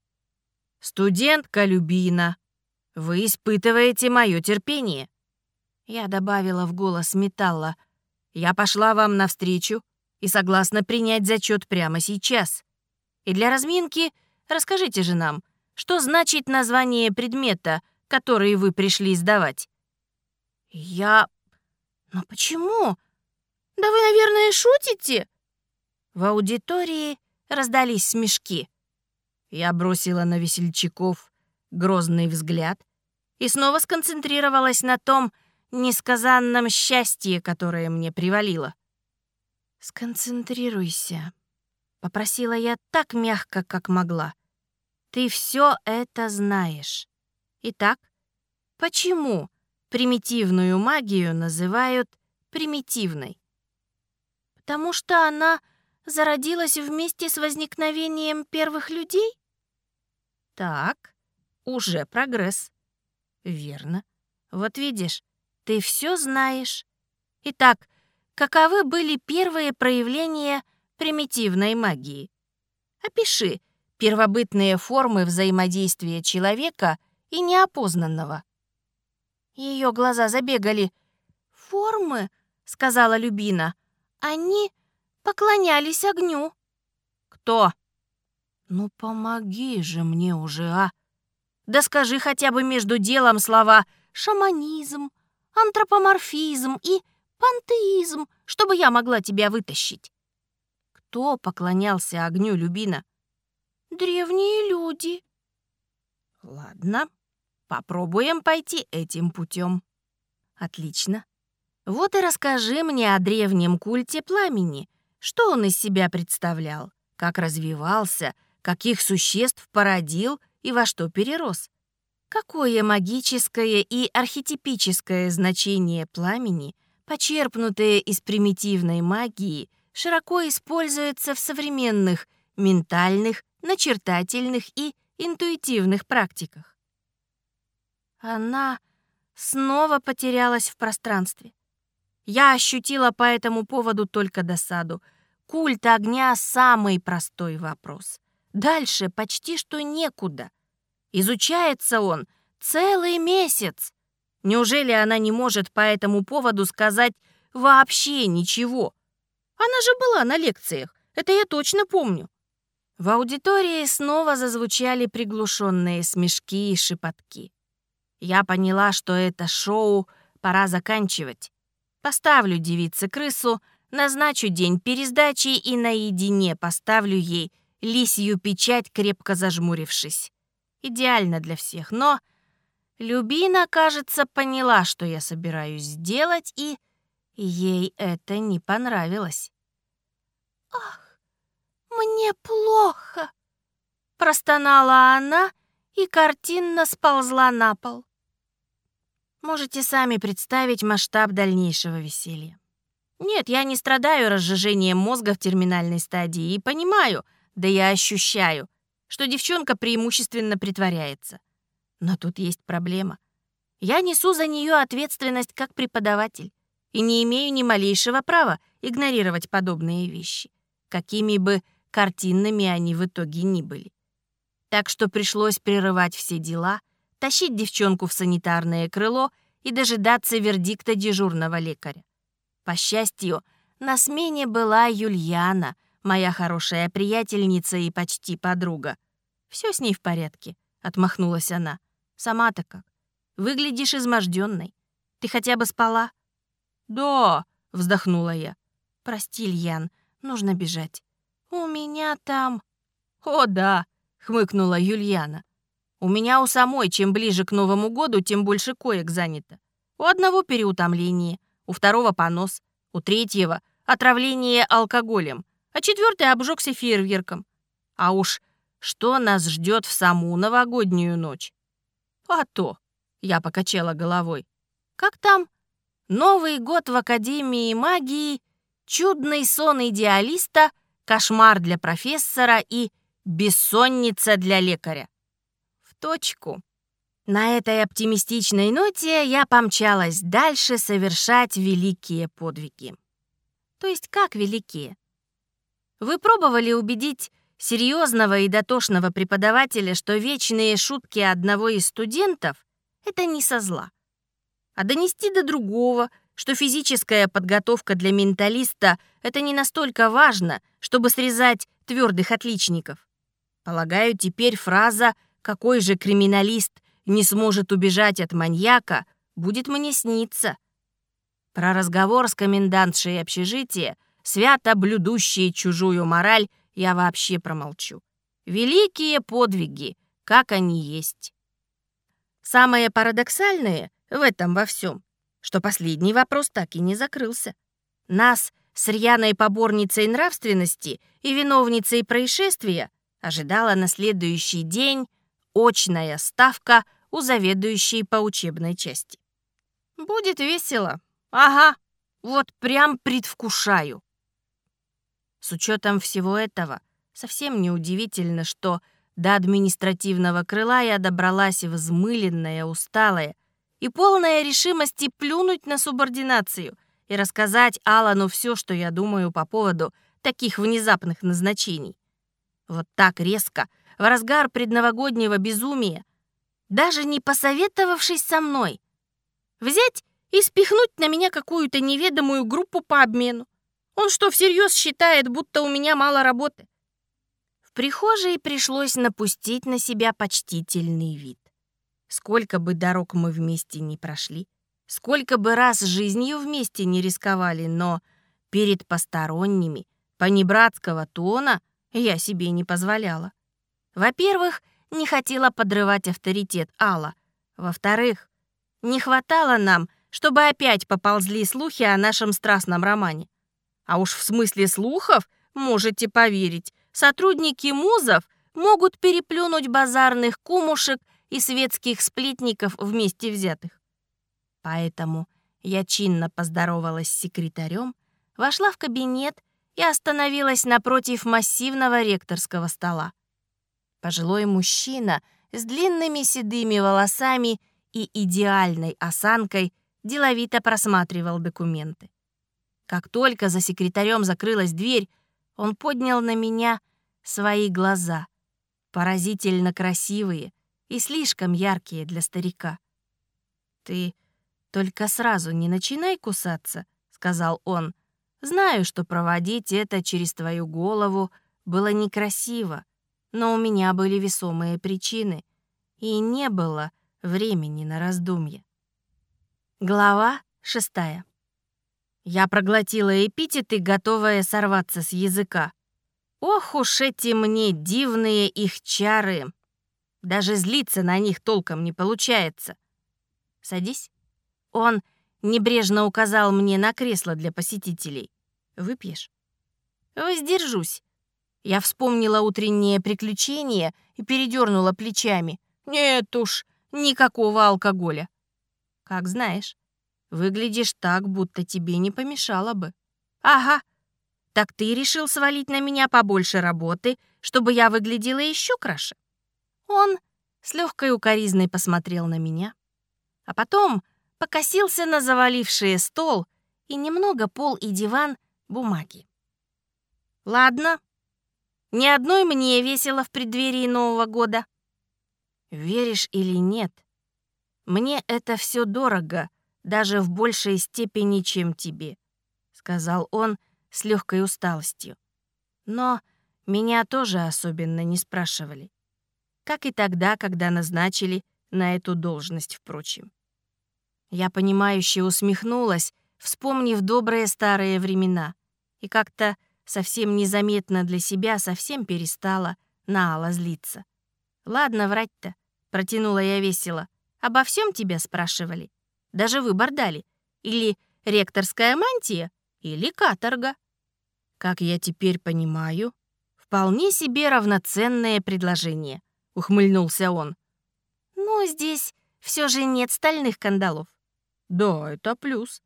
«Студентка Любина, вы испытываете мое терпение». Я добавила в голос металла. «Я пошла вам навстречу и согласна принять зачет прямо сейчас. И для разминки расскажите же нам, что значит название предмета, который вы пришли сдавать?» «Я «Но почему? Да вы, наверное, шутите?» В аудитории раздались смешки. Я бросила на весельчаков грозный взгляд и снова сконцентрировалась на том несказанном счастье, которое мне привалило. «Сконцентрируйся», — попросила я так мягко, как могла. «Ты все это знаешь. Итак, почему примитивную магию называют примитивной. Потому что она зародилась вместе с возникновением первых людей? Так, уже прогресс. Верно. Вот видишь, ты все знаешь. Итак, каковы были первые проявления примитивной магии? Опиши первобытные формы взаимодействия человека и неопознанного. Ее глаза забегали. «Формы?» — сказала Любина. «Они поклонялись огню». «Кто?» «Ну помоги же мне уже, а!» «Да скажи хотя бы между делом слова «шаманизм», «антропоморфизм» и «пантеизм», чтобы я могла тебя вытащить». «Кто поклонялся огню, Любина?» «Древние люди». «Ладно, Попробуем пойти этим путем. Отлично. Вот и расскажи мне о древнем культе пламени. Что он из себя представлял, как развивался, каких существ породил и во что перерос. Какое магическое и архетипическое значение пламени, почерпнутое из примитивной магии, широко используется в современных ментальных, начертательных и интуитивных практиках? Она снова потерялась в пространстве. Я ощутила по этому поводу только досаду. Культ огня — самый простой вопрос. Дальше почти что некуда. Изучается он целый месяц. Неужели она не может по этому поводу сказать вообще ничего? Она же была на лекциях, это я точно помню. В аудитории снова зазвучали приглушенные смешки и шепотки. Я поняла, что это шоу пора заканчивать. Поставлю девице крысу, Назначу день пересдачи и наедине поставлю ей лисью печать, крепко зажмурившись. Идеально для всех, но Любина, кажется, поняла, что я собираюсь сделать, и ей это не понравилось. «Ах, мне плохо!» — простонала она и картинно сползла на пол. Можете сами представить масштаб дальнейшего веселья. Нет, я не страдаю разжижением мозга в терминальной стадии и понимаю, да я ощущаю, что девчонка преимущественно притворяется. Но тут есть проблема. Я несу за нее ответственность как преподаватель и не имею ни малейшего права игнорировать подобные вещи, какими бы картинными они в итоге ни были. Так что пришлось прерывать все дела, тащить девчонку в санитарное крыло и дожидаться вердикта дежурного лекаря. По счастью, на смене была Юльяна, моя хорошая приятельница и почти подруга. Все с ней в порядке», — отмахнулась она. «Сама-то как? Выглядишь изможденной. Ты хотя бы спала?» «Да», — вздохнула я. «Прости, Ильян, нужно бежать. У меня там...» «О, да», — хмыкнула Юльяна. «У меня у самой, чем ближе к Новому году, тем больше коек занято. У одного переутомление, у второго понос, у третьего отравление алкоголем, а четвертый обжегся фейерверком. А уж что нас ждет в саму новогоднюю ночь? А то, я покачала головой. Как там? Новый год в Академии магии, чудный сон идеалиста, кошмар для профессора и бессонница для лекаря. В точку. На этой оптимистичной ноте я помчалась дальше совершать великие подвиги. То есть как великие? Вы пробовали убедить серьезного и дотошного преподавателя, что вечные шутки одного из студентов — это не со зла. А донести до другого, что физическая подготовка для менталиста — это не настолько важно, чтобы срезать твердых отличников. Полагаю, теперь фраза «какой же криминалист не сможет убежать от маньяка, будет мне сниться. Про разговор с комендантшей общежития, свято блюдущие чужую мораль, я вообще промолчу. Великие подвиги, как они есть. Самое парадоксальное в этом во всем, что последний вопрос так и не закрылся. Нас с рьяной поборницей нравственности и виновницей происшествия ожидала на следующий день очная ставка у заведующей по учебной части. Будет весело. Ага, вот прям предвкушаю. С учетом всего этого, совсем неудивительно, что до административного крыла я добралась взмыленная, усталая и полная решимости плюнуть на субординацию и рассказать Алану все, что я думаю по поводу таких внезапных назначений. Вот так резко — в разгар предновогоднего безумия, даже не посоветовавшись со мной. Взять и спихнуть на меня какую-то неведомую группу по обмену. Он что, всерьез считает, будто у меня мало работы? В прихожей пришлось напустить на себя почтительный вид. Сколько бы дорог мы вместе не прошли, сколько бы раз жизнью вместе не рисковали, но перед посторонними, понебратского тона, я себе не позволяла. Во-первых, не хотела подрывать авторитет Алла. Во-вторых, не хватало нам, чтобы опять поползли слухи о нашем страстном романе. А уж в смысле слухов, можете поверить, сотрудники музов могут переплюнуть базарных кумушек и светских сплетников вместе взятых. Поэтому я чинно поздоровалась с секретарем, вошла в кабинет и остановилась напротив массивного ректорского стола. Пожилой мужчина с длинными седыми волосами и идеальной осанкой деловито просматривал документы. Как только за секретарем закрылась дверь, он поднял на меня свои глаза, поразительно красивые и слишком яркие для старика. «Ты только сразу не начинай кусаться», — сказал он. «Знаю, что проводить это через твою голову было некрасиво, но у меня были весомые причины, и не было времени на раздумье. Глава шестая. Я проглотила эпитеты, готовая сорваться с языка. Ох уж эти мне дивные их чары. Даже злиться на них толком не получается. Садись. Он небрежно указал мне на кресло для посетителей. Выпьешь? Воздержусь. Я вспомнила утреннее приключение и передернула плечами. Нет уж, никакого алкоголя. Как знаешь. Выглядишь так, будто тебе не помешало бы. Ага. Так ты решил свалить на меня побольше работы, чтобы я выглядела еще краше? Он с легкой укоризной посмотрел на меня, а потом покосился на завалившие стол и немного пол и диван бумаги. Ладно, ни одной мне весело в преддверии Нового года. Веришь или нет, мне это все дорого — даже в большей степени, чем тебе», — сказал он с легкой усталостью. «Но меня тоже особенно не спрашивали. Как и тогда, когда назначили на эту должность, впрочем. Я понимающе усмехнулась, вспомнив добрые старые времена, и как-то совсем незаметно для себя совсем перестала на Алла злиться. «Ладно, врать-то», — протянула я весело. «Обо всем тебя спрашивали?» даже выбор дали. Или ректорская мантия, или каторга. Как я теперь понимаю, вполне себе равноценное предложение, ухмыльнулся он. Но здесь все же нет стальных кандалов. Да, это плюс.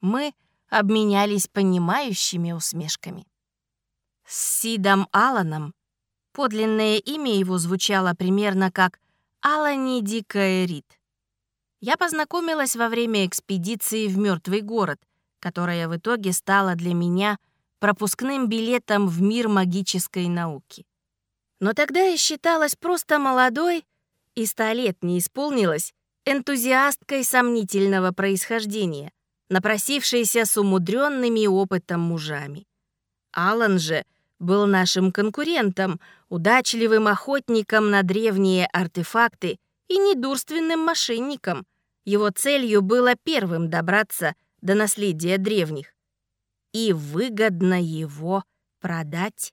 Мы обменялись понимающими усмешками. С Сидом Алланом подлинное имя его звучало примерно как Алани Дикая Рид я познакомилась во время экспедиции в мертвый город, которая в итоге стала для меня пропускным билетом в мир магической науки. Но тогда я считалась просто молодой, и ста лет не исполнилась, энтузиасткой сомнительного происхождения, напросившейся с умудренными опытом мужами. Алан же был нашим конкурентом, удачливым охотником на древние артефакты и недурственным мошенником, его целью было первым добраться до наследия древних и выгодно его продать.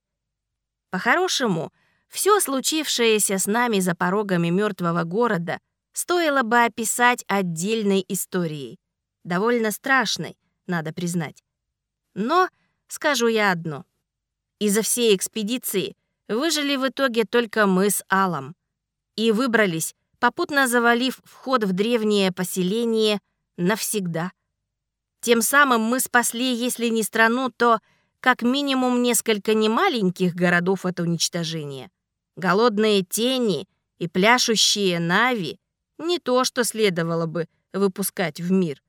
По-хорошему, все случившееся с нами за порогами мертвого города стоило бы описать отдельной историей, довольно страшной, надо признать. Но скажу я одно. Из-за всей экспедиции выжили в итоге только мы с Алом и выбрались попутно завалив вход в древнее поселение навсегда. Тем самым мы спасли, если не страну, то как минимум несколько немаленьких городов от уничтожения. Голодные тени и пляшущие нави — не то, что следовало бы выпускать в мир.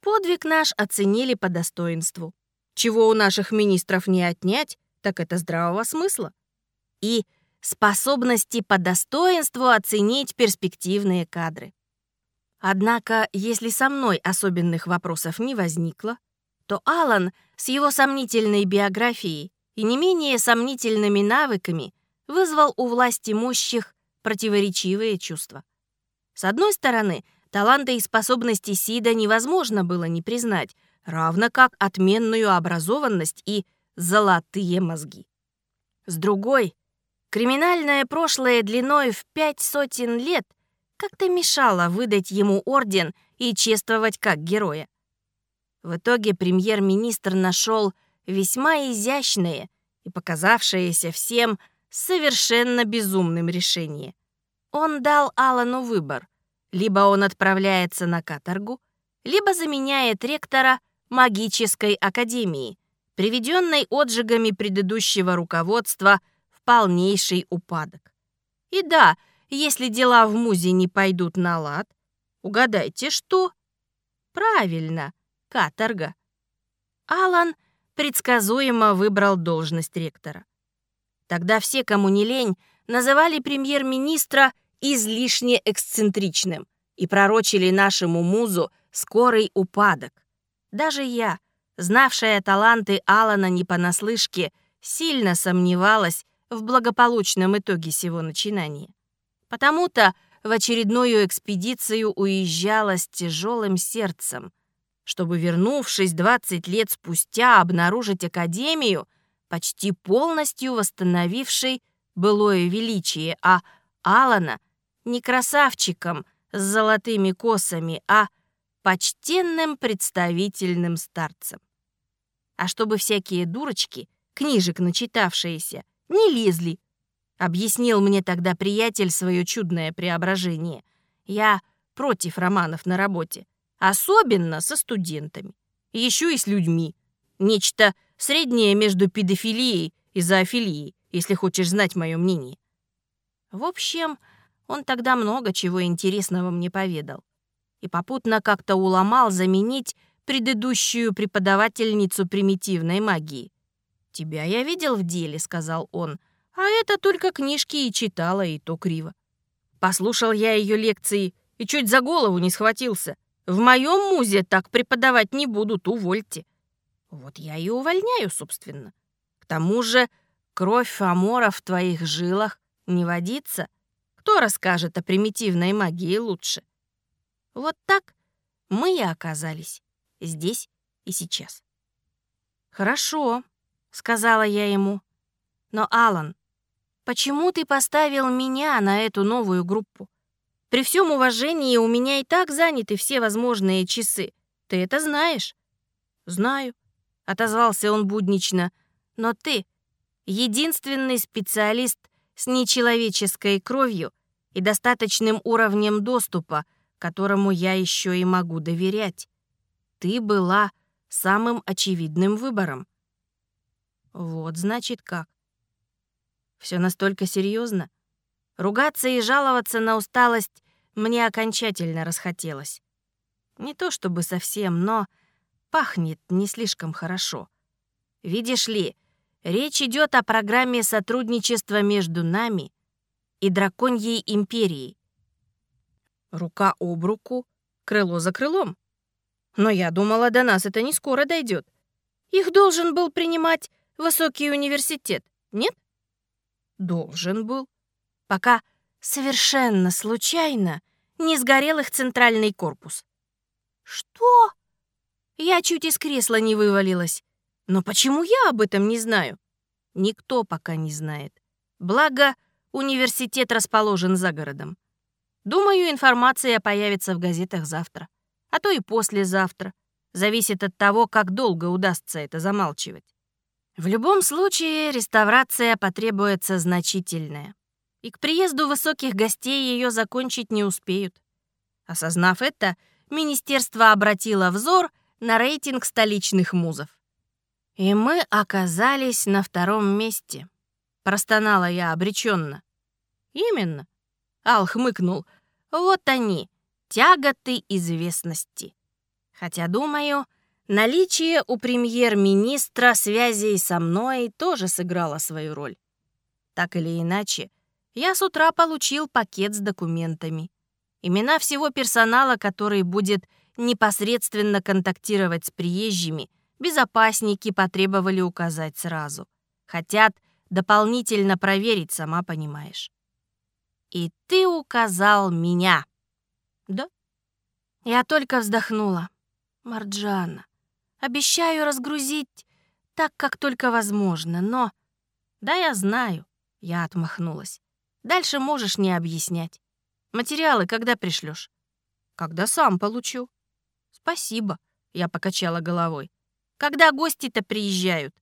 Подвиг наш оценили по достоинству. Чего у наших министров не отнять, так это здравого смысла. И способности по достоинству оценить перспективные кадры. Однако, если со мной особенных вопросов не возникло, то Алан с его сомнительной биографией и не менее сомнительными навыками вызвал у власти имущих противоречивые чувства. С одной стороны, таланты и способности Сида невозможно было не признать, равно как отменную образованность и золотые мозги. С другой, Криминальное прошлое длиной в пять сотен лет как-то мешало выдать ему орден и чествовать как героя. В итоге премьер-министр нашел весьма изящное и показавшееся всем совершенно безумным решение. Он дал Алану выбор. Либо он отправляется на каторгу, либо заменяет ректора магической академии, приведенной отжигами предыдущего руководства – полнейший упадок. И да, если дела в Музе не пойдут на лад, угадайте, что? Правильно, каторга. Алан предсказуемо выбрал должность ректора. Тогда все, кому не лень, называли премьер-министра излишне эксцентричным и пророчили нашему музу скорый упадок. Даже я, знавшая таланты Алана не понаслышке, сильно сомневалась, в благополучном итоге сего начинания. Потому-то в очередную экспедицию уезжала с тяжелым сердцем, чтобы, вернувшись 20 лет спустя, обнаружить Академию, почти полностью восстановившей былое величие, а Алана не красавчиком с золотыми косами, а почтенным представительным старцем. А чтобы всякие дурочки, книжек начитавшиеся, не лезли, объяснил мне тогда приятель свое чудное преображение. Я против романов на работе, особенно со студентами, еще и с людьми. Нечто среднее между педофилией и зоофилией, если хочешь знать мое мнение. В общем, он тогда много чего интересного мне поведал. И попутно как-то уломал заменить предыдущую преподавательницу примитивной магии. «Тебя я видел в деле», — сказал он, «а это только книжки и читала, и то криво». Послушал я ее лекции и чуть за голову не схватился. В моем музе так преподавать не будут, увольте. Вот я и увольняю, собственно. К тому же кровь Амора в твоих жилах не водится. Кто расскажет о примитивной магии лучше? Вот так мы и оказались здесь и сейчас. «Хорошо», — сказала я ему. «Но, Алан, почему ты поставил меня на эту новую группу? При всем уважении у меня и так заняты все возможные часы. Ты это знаешь?» «Знаю», — отозвался он буднично. «Но ты — единственный специалист с нечеловеческой кровью и достаточным уровнем доступа, которому я еще и могу доверять. Ты была самым очевидным выбором. Вот, значит, как. Все настолько серьезно. Ругаться и жаловаться на усталость мне окончательно расхотелось. Не то чтобы совсем, но пахнет не слишком хорошо. Видишь ли, речь идет о программе сотрудничества между нами и драконьей империей. Рука об руку, крыло за крылом. Но я думала, до нас это не скоро дойдет. Их должен был принимать высокий университет, нет? Должен был. Пока совершенно случайно не сгорел их центральный корпус. Что? Я чуть из кресла не вывалилась. Но почему я об этом не знаю? Никто пока не знает. Благо, университет расположен за городом. Думаю, информация появится в газетах завтра а то и послезавтра. Зависит от того, как долго удастся это замалчивать. В любом случае, реставрация потребуется значительная. И к приезду высоких гостей ее закончить не успеют. Осознав это, министерство обратило взор на рейтинг столичных музов. И мы оказались на втором месте. Простонала я обреченно. Именно. Ал хмыкнул. Вот они, тяготы известности. Хотя, думаю, наличие у премьер-министра связей со мной тоже сыграло свою роль. Так или иначе, я с утра получил пакет с документами. Имена всего персонала, который будет непосредственно контактировать с приезжими, безопасники потребовали указать сразу. Хотят дополнительно проверить, сама понимаешь. И ты указал меня. Да? Я только вздохнула. Марджана, обещаю разгрузить так, как только возможно, но... Да, я знаю, я отмахнулась. Дальше можешь не объяснять. Материалы когда пришлешь? Когда сам получу. Спасибо, я покачала головой. Когда гости-то приезжают?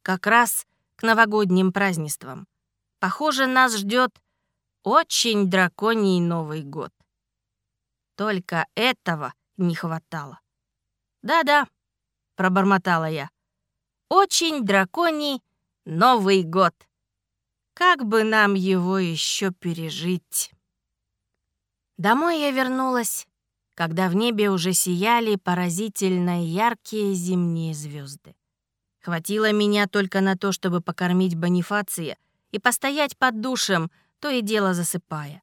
Как раз к новогодним празднествам. Похоже, нас ждет очень драконий Новый год. Только этого не хватало. «Да-да», — пробормотала я. «Очень драконий Новый год. Как бы нам его еще пережить?» Домой я вернулась, когда в небе уже сияли поразительно яркие зимние звезды. Хватило меня только на то, чтобы покормить Бонифация и постоять под душем, то и дело засыпая.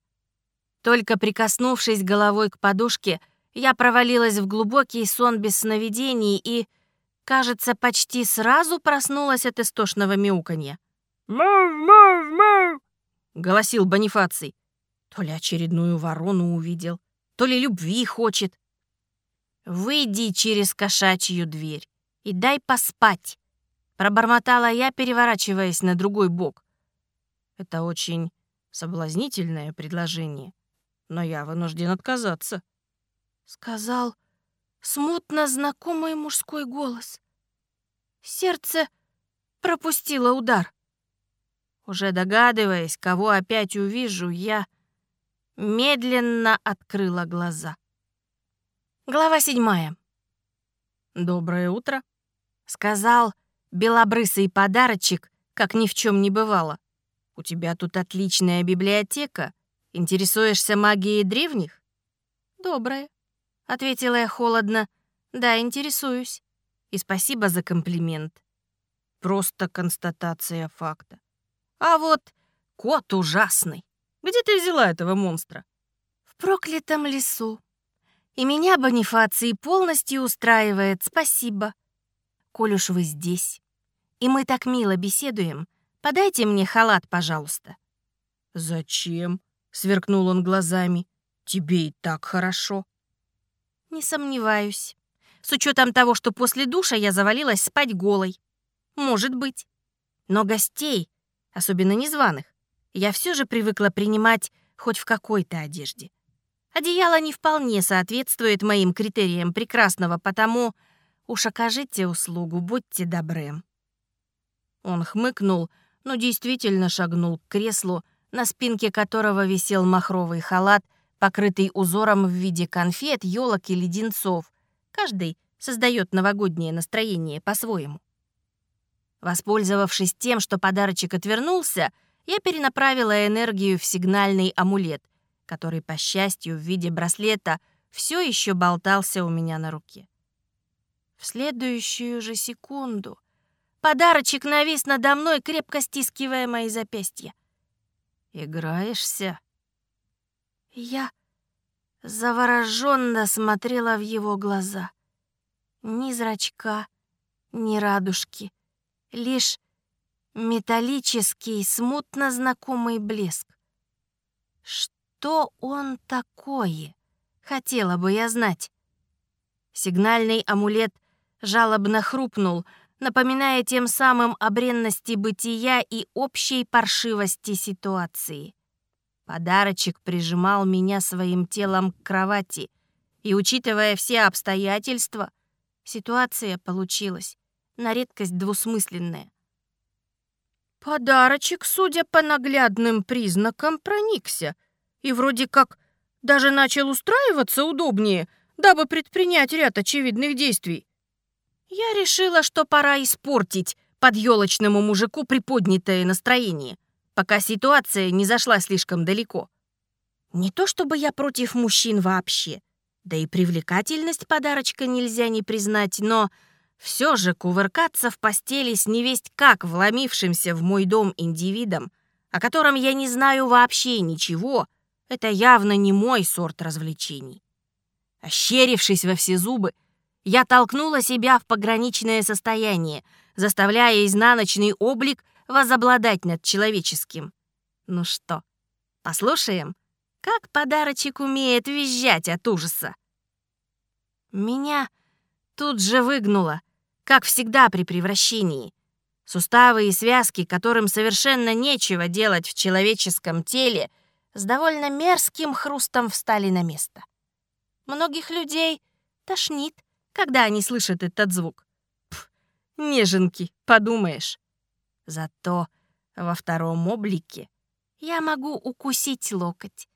Только прикоснувшись головой к подушке, я провалилась в глубокий сон без сновидений и, кажется, почти сразу проснулась от истошного мяуканья. «Мав, мав, мав!» — голосил Бонифаций. То ли очередную ворону увидел, то ли любви хочет. Выйди через кошачью дверь и дай поспать. Пробормотала я, переворачиваясь на другой бок. Это очень соблазнительное предложение, но я вынужден отказаться. Сказал смутно знакомый мужской голос. Сердце пропустило удар. Уже догадываясь, кого опять увижу, я медленно открыла глаза. Глава седьмая. «Доброе утро», — сказал белобрысый подарочек, как ни в чем не бывало. «У тебя тут отличная библиотека. Интересуешься магией древних?» «Доброе», — ответила я холодно. «Да, интересуюсь. И спасибо за комплимент. Просто констатация факта. А вот кот ужасный. Где ты взяла этого монстра?» «В проклятом лесу», и меня Бонифаций полностью устраивает, спасибо. Коль уж вы здесь, и мы так мило беседуем, подайте мне халат, пожалуйста». «Зачем?» — сверкнул он глазами. «Тебе и так хорошо». «Не сомневаюсь. С учетом того, что после душа я завалилась спать голой. Может быть. Но гостей, особенно незваных, я все же привыкла принимать хоть в какой-то одежде. Одеяло не вполне соответствует моим критериям прекрасного, потому уж окажите услугу, будьте добры». Он хмыкнул, но действительно шагнул к креслу, на спинке которого висел махровый халат, покрытый узором в виде конфет, елок и леденцов. Каждый создает новогоднее настроение по-своему. Воспользовавшись тем, что подарочек отвернулся, я перенаправила энергию в сигнальный амулет — который, по счастью, в виде браслета все еще болтался у меня на руке. В следующую же секунду подарочек навис надо мной, крепко стискивая мои запястья. «Играешься?» Я завороженно смотрела в его глаза. Ни зрачка, ни радужки, лишь металлический, смутно знакомый блеск. Что? Он такое? Хотела бы я знать. Сигнальный амулет жалобно хрупнул, напоминая тем самым о бренности бытия и общей паршивости ситуации. Подарочек прижимал меня своим телом к кровати, и, учитывая все обстоятельства, ситуация получилась на редкость двусмысленная. Подарочек, судя по наглядным признакам, проникся — и вроде как даже начал устраиваться удобнее, дабы предпринять ряд очевидных действий. Я решила, что пора испортить под елочному мужику приподнятое настроение, пока ситуация не зашла слишком далеко. Не то чтобы я против мужчин вообще, да и привлекательность подарочка нельзя не признать, но все же кувыркаться в постели с невесть как вломившимся в мой дом индивидом, о котором я не знаю вообще ничего, это явно не мой сорт развлечений. Ощерившись во все зубы, я толкнула себя в пограничное состояние, заставляя изнаночный облик возобладать над человеческим. Ну что, послушаем, как подарочек умеет визжать от ужаса? Меня тут же выгнуло, как всегда при превращении. Суставы и связки, которым совершенно нечего делать в человеческом теле — с довольно мерзким хрустом встали на место. Многих людей тошнит, когда они слышат этот звук. Пф, неженки, подумаешь. Зато во втором облике я могу укусить локоть,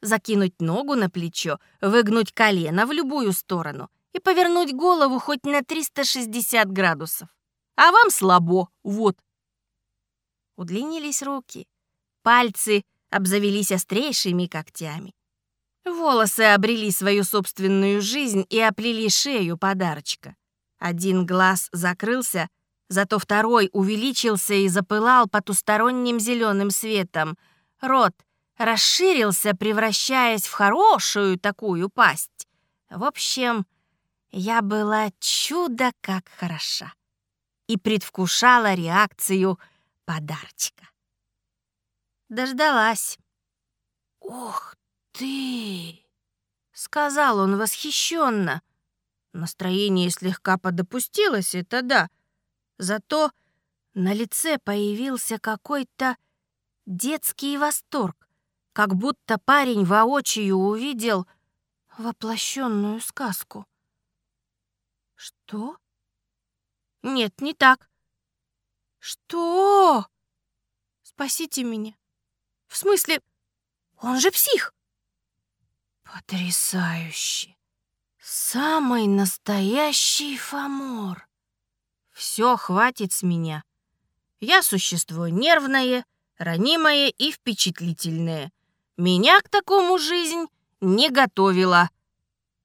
закинуть ногу на плечо, выгнуть колено в любую сторону и повернуть голову хоть на 360 градусов. А вам слабо, вот. Удлинились руки, пальцы — обзавелись острейшими когтями. Волосы обрели свою собственную жизнь и оплели шею подарочка. Один глаз закрылся, зато второй увеличился и запылал потусторонним зеленым светом. Рот расширился, превращаясь в хорошую такую пасть. В общем, я была чудо как хороша и предвкушала реакцию подарочка. Дождалась. «Ух ты!» — сказал он восхищенно. Настроение слегка подопустилось, это да. Зато на лице появился какой-то детский восторг, как будто парень воочию увидел воплощенную сказку. Что? Нет, не так. Что? Спасите меня. В смысле, он же псих. Потрясающе. Самый настоящий фамор. Все, хватит с меня. Я существо нервное, ранимое и впечатлительное. Меня к такому жизнь не готовила.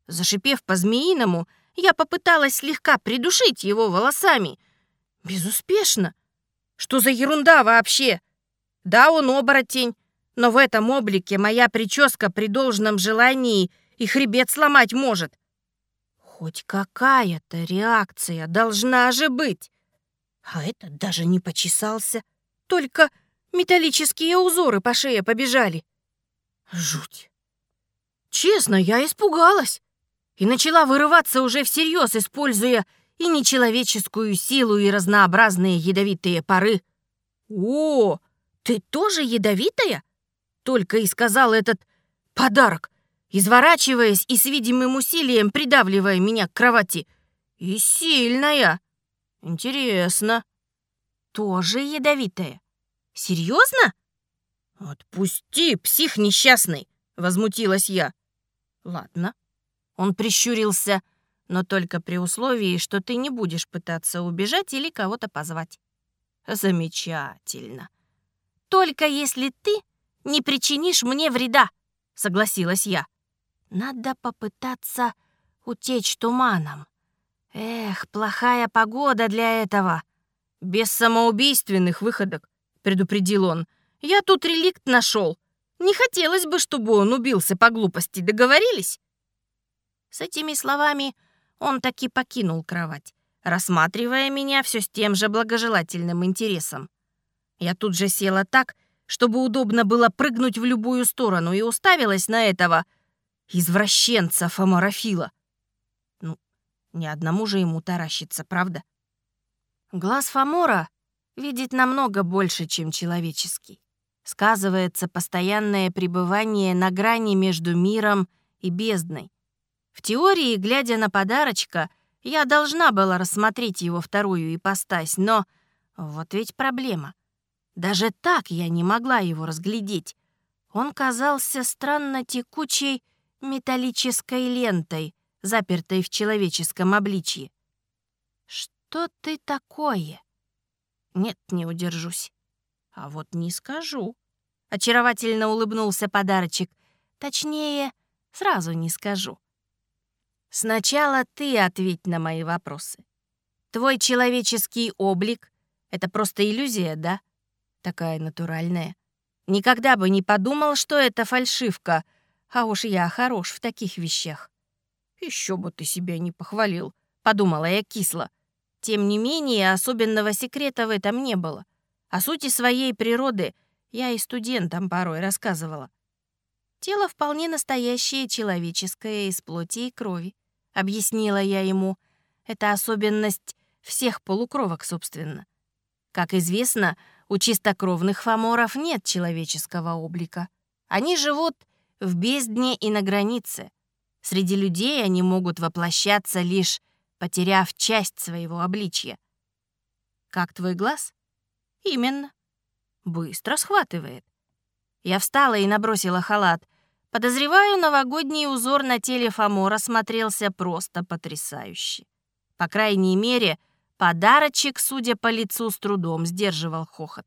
Зашипев по-змеиному, я попыталась слегка придушить его волосами. Безуспешно. Что за ерунда вообще? Да, он оборотень, но в этом облике моя прическа при должном желании и хребет сломать может. Хоть какая-то реакция должна же быть. А этот даже не почесался. Только металлические узоры по шее побежали. Жуть. Честно, я испугалась и начала вырываться уже всерьез, используя и нечеловеческую силу, и разнообразные ядовитые пары. «О, ты тоже ядовитая?» Только и сказал этот подарок, изворачиваясь и с видимым усилием придавливая меня к кровати. И сильная. Интересно. Тоже ядовитая? Серьезно? Отпусти, псих несчастный, возмутилась я. Ладно. Он прищурился, но только при условии, что ты не будешь пытаться убежать или кого-то позвать. Замечательно. Только если ты не причинишь мне вреда, согласилась я. Надо попытаться утечь туманом. Эх, плохая погода для этого. Без самоубийственных выходок, предупредил он. Я тут реликт нашел. Не хотелось бы, чтобы он убился по глупости. Договорились? С этими словами он таки покинул кровать, рассматривая меня все с тем же благожелательным интересом. Я тут же села так, чтобы удобно было прыгнуть в любую сторону, и уставилась на этого извращенца Фомарофила. Ну, ни одному же ему таращится, правда? Глаз Фомора видит намного больше, чем человеческий. Сказывается постоянное пребывание на грани между миром и бездной. В теории, глядя на подарочка, я должна была рассмотреть его вторую ипостась, но вот ведь проблема. Даже так я не могла его разглядеть. Он казался странно текучей, металлической лентой, запертой в человеческом обличье. «Что ты такое?» «Нет, не удержусь». «А вот не скажу». Очаровательно улыбнулся подарочек. «Точнее, сразу не скажу». «Сначала ты ответь на мои вопросы. Твой человеческий облик — это просто иллюзия, да? Такая натуральная. Никогда бы не подумал, что это фальшивка — а уж я хорош в таких вещах. Еще бы ты себя не похвалил, подумала я кисло. Тем не менее, особенного секрета в этом не было. О сути своей природы я и студентам порой рассказывала. Тело вполне настоящее человеческое из плоти и крови, объяснила я ему. Это особенность всех полукровок, собственно. Как известно, у чистокровных фаморов нет человеческого облика. Они живут в бездне и на границе. Среди людей они могут воплощаться лишь потеряв часть своего обличья. Как твой глаз? Именно. Быстро схватывает. Я встала и набросила халат. Подозреваю, новогодний узор на теле Фомора смотрелся просто потрясающе. По крайней мере, подарочек, судя по лицу, с трудом сдерживал хохот.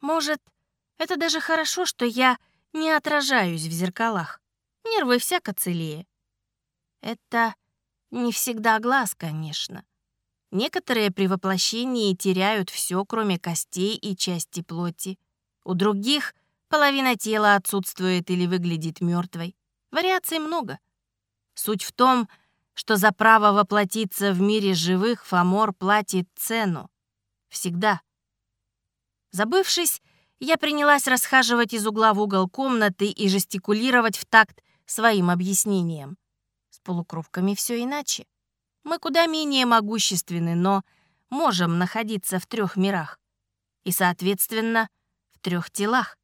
Может, это даже хорошо, что я не отражаюсь в зеркалах. Нервы всяко целее. Это не всегда глаз, конечно. Некоторые при воплощении теряют все, кроме костей и части плоти. У других половина тела отсутствует или выглядит мертвой. Вариаций много. Суть в том, что за право воплотиться в мире живых Фомор платит цену. Всегда. Забывшись, я принялась расхаживать из угла в угол комнаты и жестикулировать в такт своим объяснением. С полукровками все иначе. Мы куда менее могущественны, но можем находиться в трех мирах. И, соответственно, в трех телах.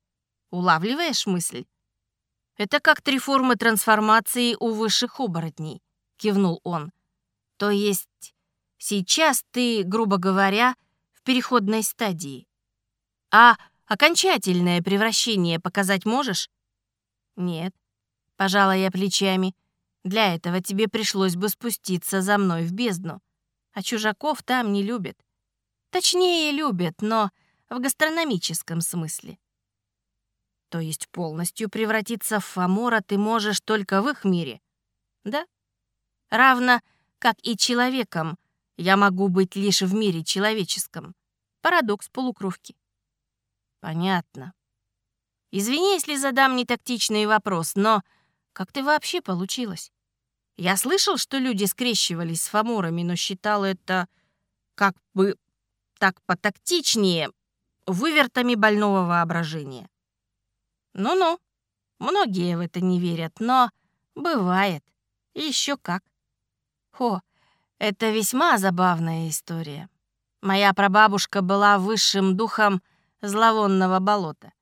Улавливаешь мысль? Это как три формы трансформации у высших оборотней, кивнул он. То есть сейчас ты, грубо говоря, в переходной стадии. А окончательное превращение показать можешь? Нет. Пожала я плечами. Для этого тебе пришлось бы спуститься за мной в бездну. А чужаков там не любят. Точнее, любят, но в гастрономическом смысле. То есть полностью превратиться в Фомора ты можешь только в их мире, да? Равно, как и человеком, я могу быть лишь в мире человеческом. Парадокс полукровки. Понятно. Извини, если задам нетактичный вопрос, но как ты вообще получилось? Я слышал, что люди скрещивались с фаморами, но считал это как бы так потактичнее вывертами больного воображения. Ну-ну, многие в это не верят, но бывает. Еще как. Хо, это весьма забавная история. Моя прабабушка была высшим духом зловонного болота.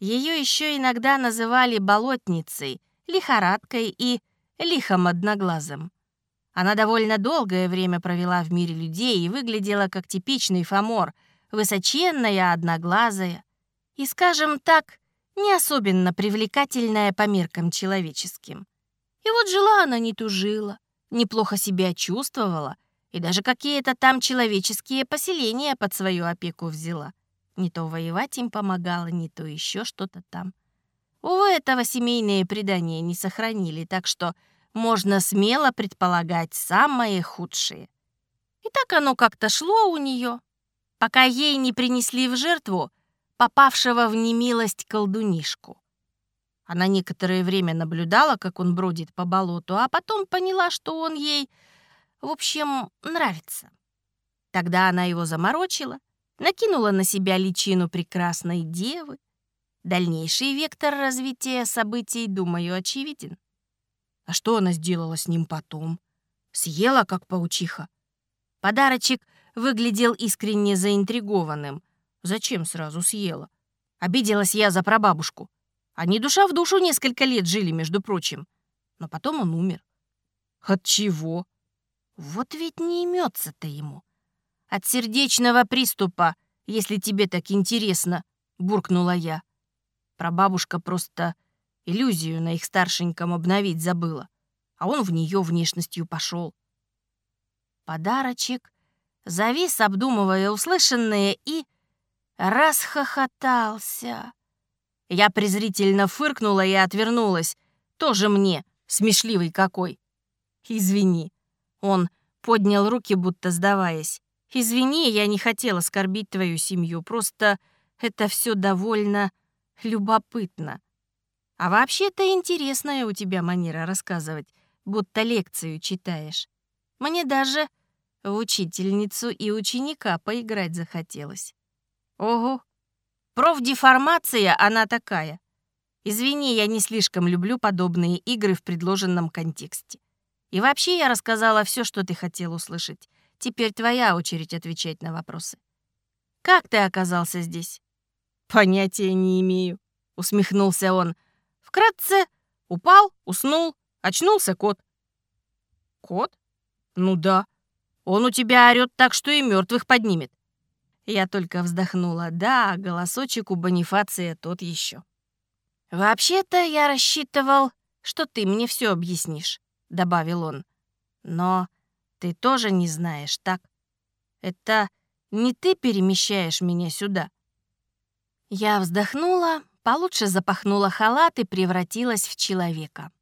Ее еще иногда называли болотницей, лихорадкой и лихом одноглазым. Она довольно долгое время провела в мире людей и выглядела как типичный фамор, высоченная, одноглазая и, скажем так, не особенно привлекательная по меркам человеческим. И вот жила она не тужила, неплохо себя чувствовала и даже какие-то там человеческие поселения под свою опеку взяла. Не то воевать им помогала, не то еще что-то там. Увы, этого семейные предания не сохранили, так что можно смело предполагать самые худшие. И так оно как-то шло у нее, пока ей не принесли в жертву попавшего в немилость колдунишку. Она некоторое время наблюдала, как он бродит по болоту, а потом поняла, что он ей, в общем, нравится. Тогда она его заморочила, накинула на себя личину прекрасной девы. Дальнейший вектор развития событий, думаю, очевиден. А что она сделала с ним потом? Съела, как паучиха. Подарочек выглядел искренне заинтригованным. Зачем сразу съела? Обиделась я за прабабушку. Они душа в душу несколько лет жили, между прочим. Но потом он умер. От чего? Вот ведь не имется-то ему. От сердечного приступа, если тебе так интересно, буркнула я. Прабабушка просто иллюзию на их старшеньком обновить забыла, а он в нее внешностью пошел. Подарочек завис, обдумывая услышанное, и расхохотался. Я презрительно фыркнула и отвернулась. Тоже мне, смешливый какой. Извини. Он поднял руки, будто сдаваясь. Извини, я не хотела оскорбить твою семью, просто это все довольно любопытно. А вообще-то интересная у тебя манера рассказывать, будто лекцию читаешь. Мне даже в учительницу и ученика поиграть захотелось. Ого, профдеформация она такая. Извини, я не слишком люблю подобные игры в предложенном контексте. И вообще я рассказала все, что ты хотел услышать. Теперь твоя очередь отвечать на вопросы. Как ты оказался здесь? Понятия не имею, усмехнулся он. Вкратце, упал, уснул, очнулся кот. Кот? Ну да. Он у тебя орёт так, что и мертвых поднимет. Я только вздохнула. Да, голосочек у Бонифация тот еще. «Вообще-то я рассчитывал, что ты мне все объяснишь», — добавил он. «Но ты тоже не знаешь, так? Это не ты перемещаешь меня сюда». Я вздохнула, получше запахнула халат и превратилась в человека.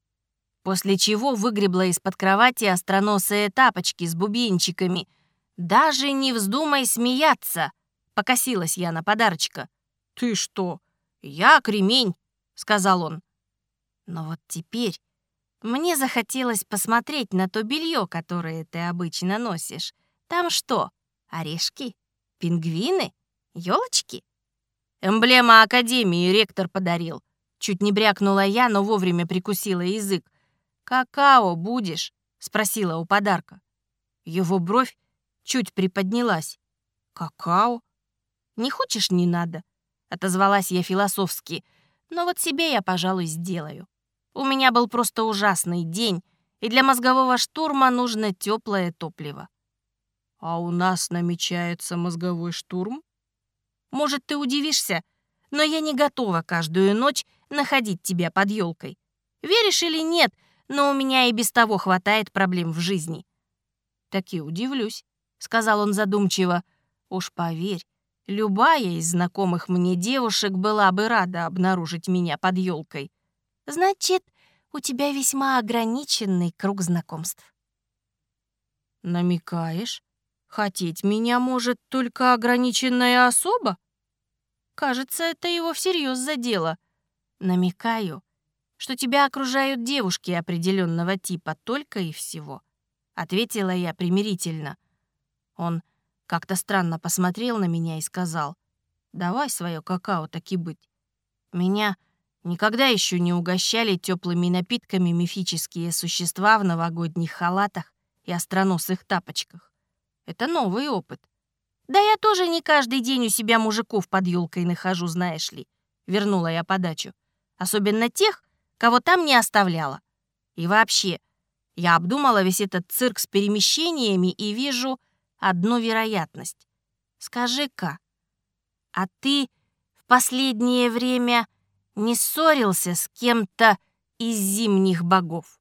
После чего выгребла из-под кровати остроносые тапочки с бубенчиками — «Даже не вздумай смеяться!» — покосилась я на подарочка. «Ты что? Я кремень!» — сказал он. Но вот теперь мне захотелось посмотреть на то белье, которое ты обычно носишь. Там что, орешки? Пингвины? елочки? Эмблема Академии ректор подарил. Чуть не брякнула я, но вовремя прикусила язык. «Какао будешь?» — спросила у подарка. Его бровь чуть приподнялась. «Какао? Не хочешь, не надо», — отозвалась я философски. «Но вот себе я, пожалуй, сделаю. У меня был просто ужасный день, и для мозгового штурма нужно теплое топливо». «А у нас намечается мозговой штурм?» «Может, ты удивишься, но я не готова каждую ночь находить тебя под елкой. Веришь или нет, но у меня и без того хватает проблем в жизни». «Так и удивлюсь», — сказал он задумчиво. «Уж поверь, любая из знакомых мне девушек была бы рада обнаружить меня под елкой. Значит, у тебя весьма ограниченный круг знакомств». «Намекаешь? Хотеть меня может только ограниченная особа?» Кажется, это его всерьез задело. Намекаю, что тебя окружают девушки определенного типа только и всего. Ответила я примирительно. Он как-то странно посмотрел на меня и сказал, «Давай свое какао таки быть. Меня никогда еще не угощали теплыми напитками мифические существа в новогодних халатах и остроносых тапочках. Это новый опыт. Да я тоже не каждый день у себя мужиков под елкой нахожу, знаешь ли. Вернула я подачу. Особенно тех, кого там не оставляла. И вообще, я обдумала весь этот цирк с перемещениями и вижу одну вероятность. Скажи-ка, а ты в последнее время не ссорился с кем-то из зимних богов?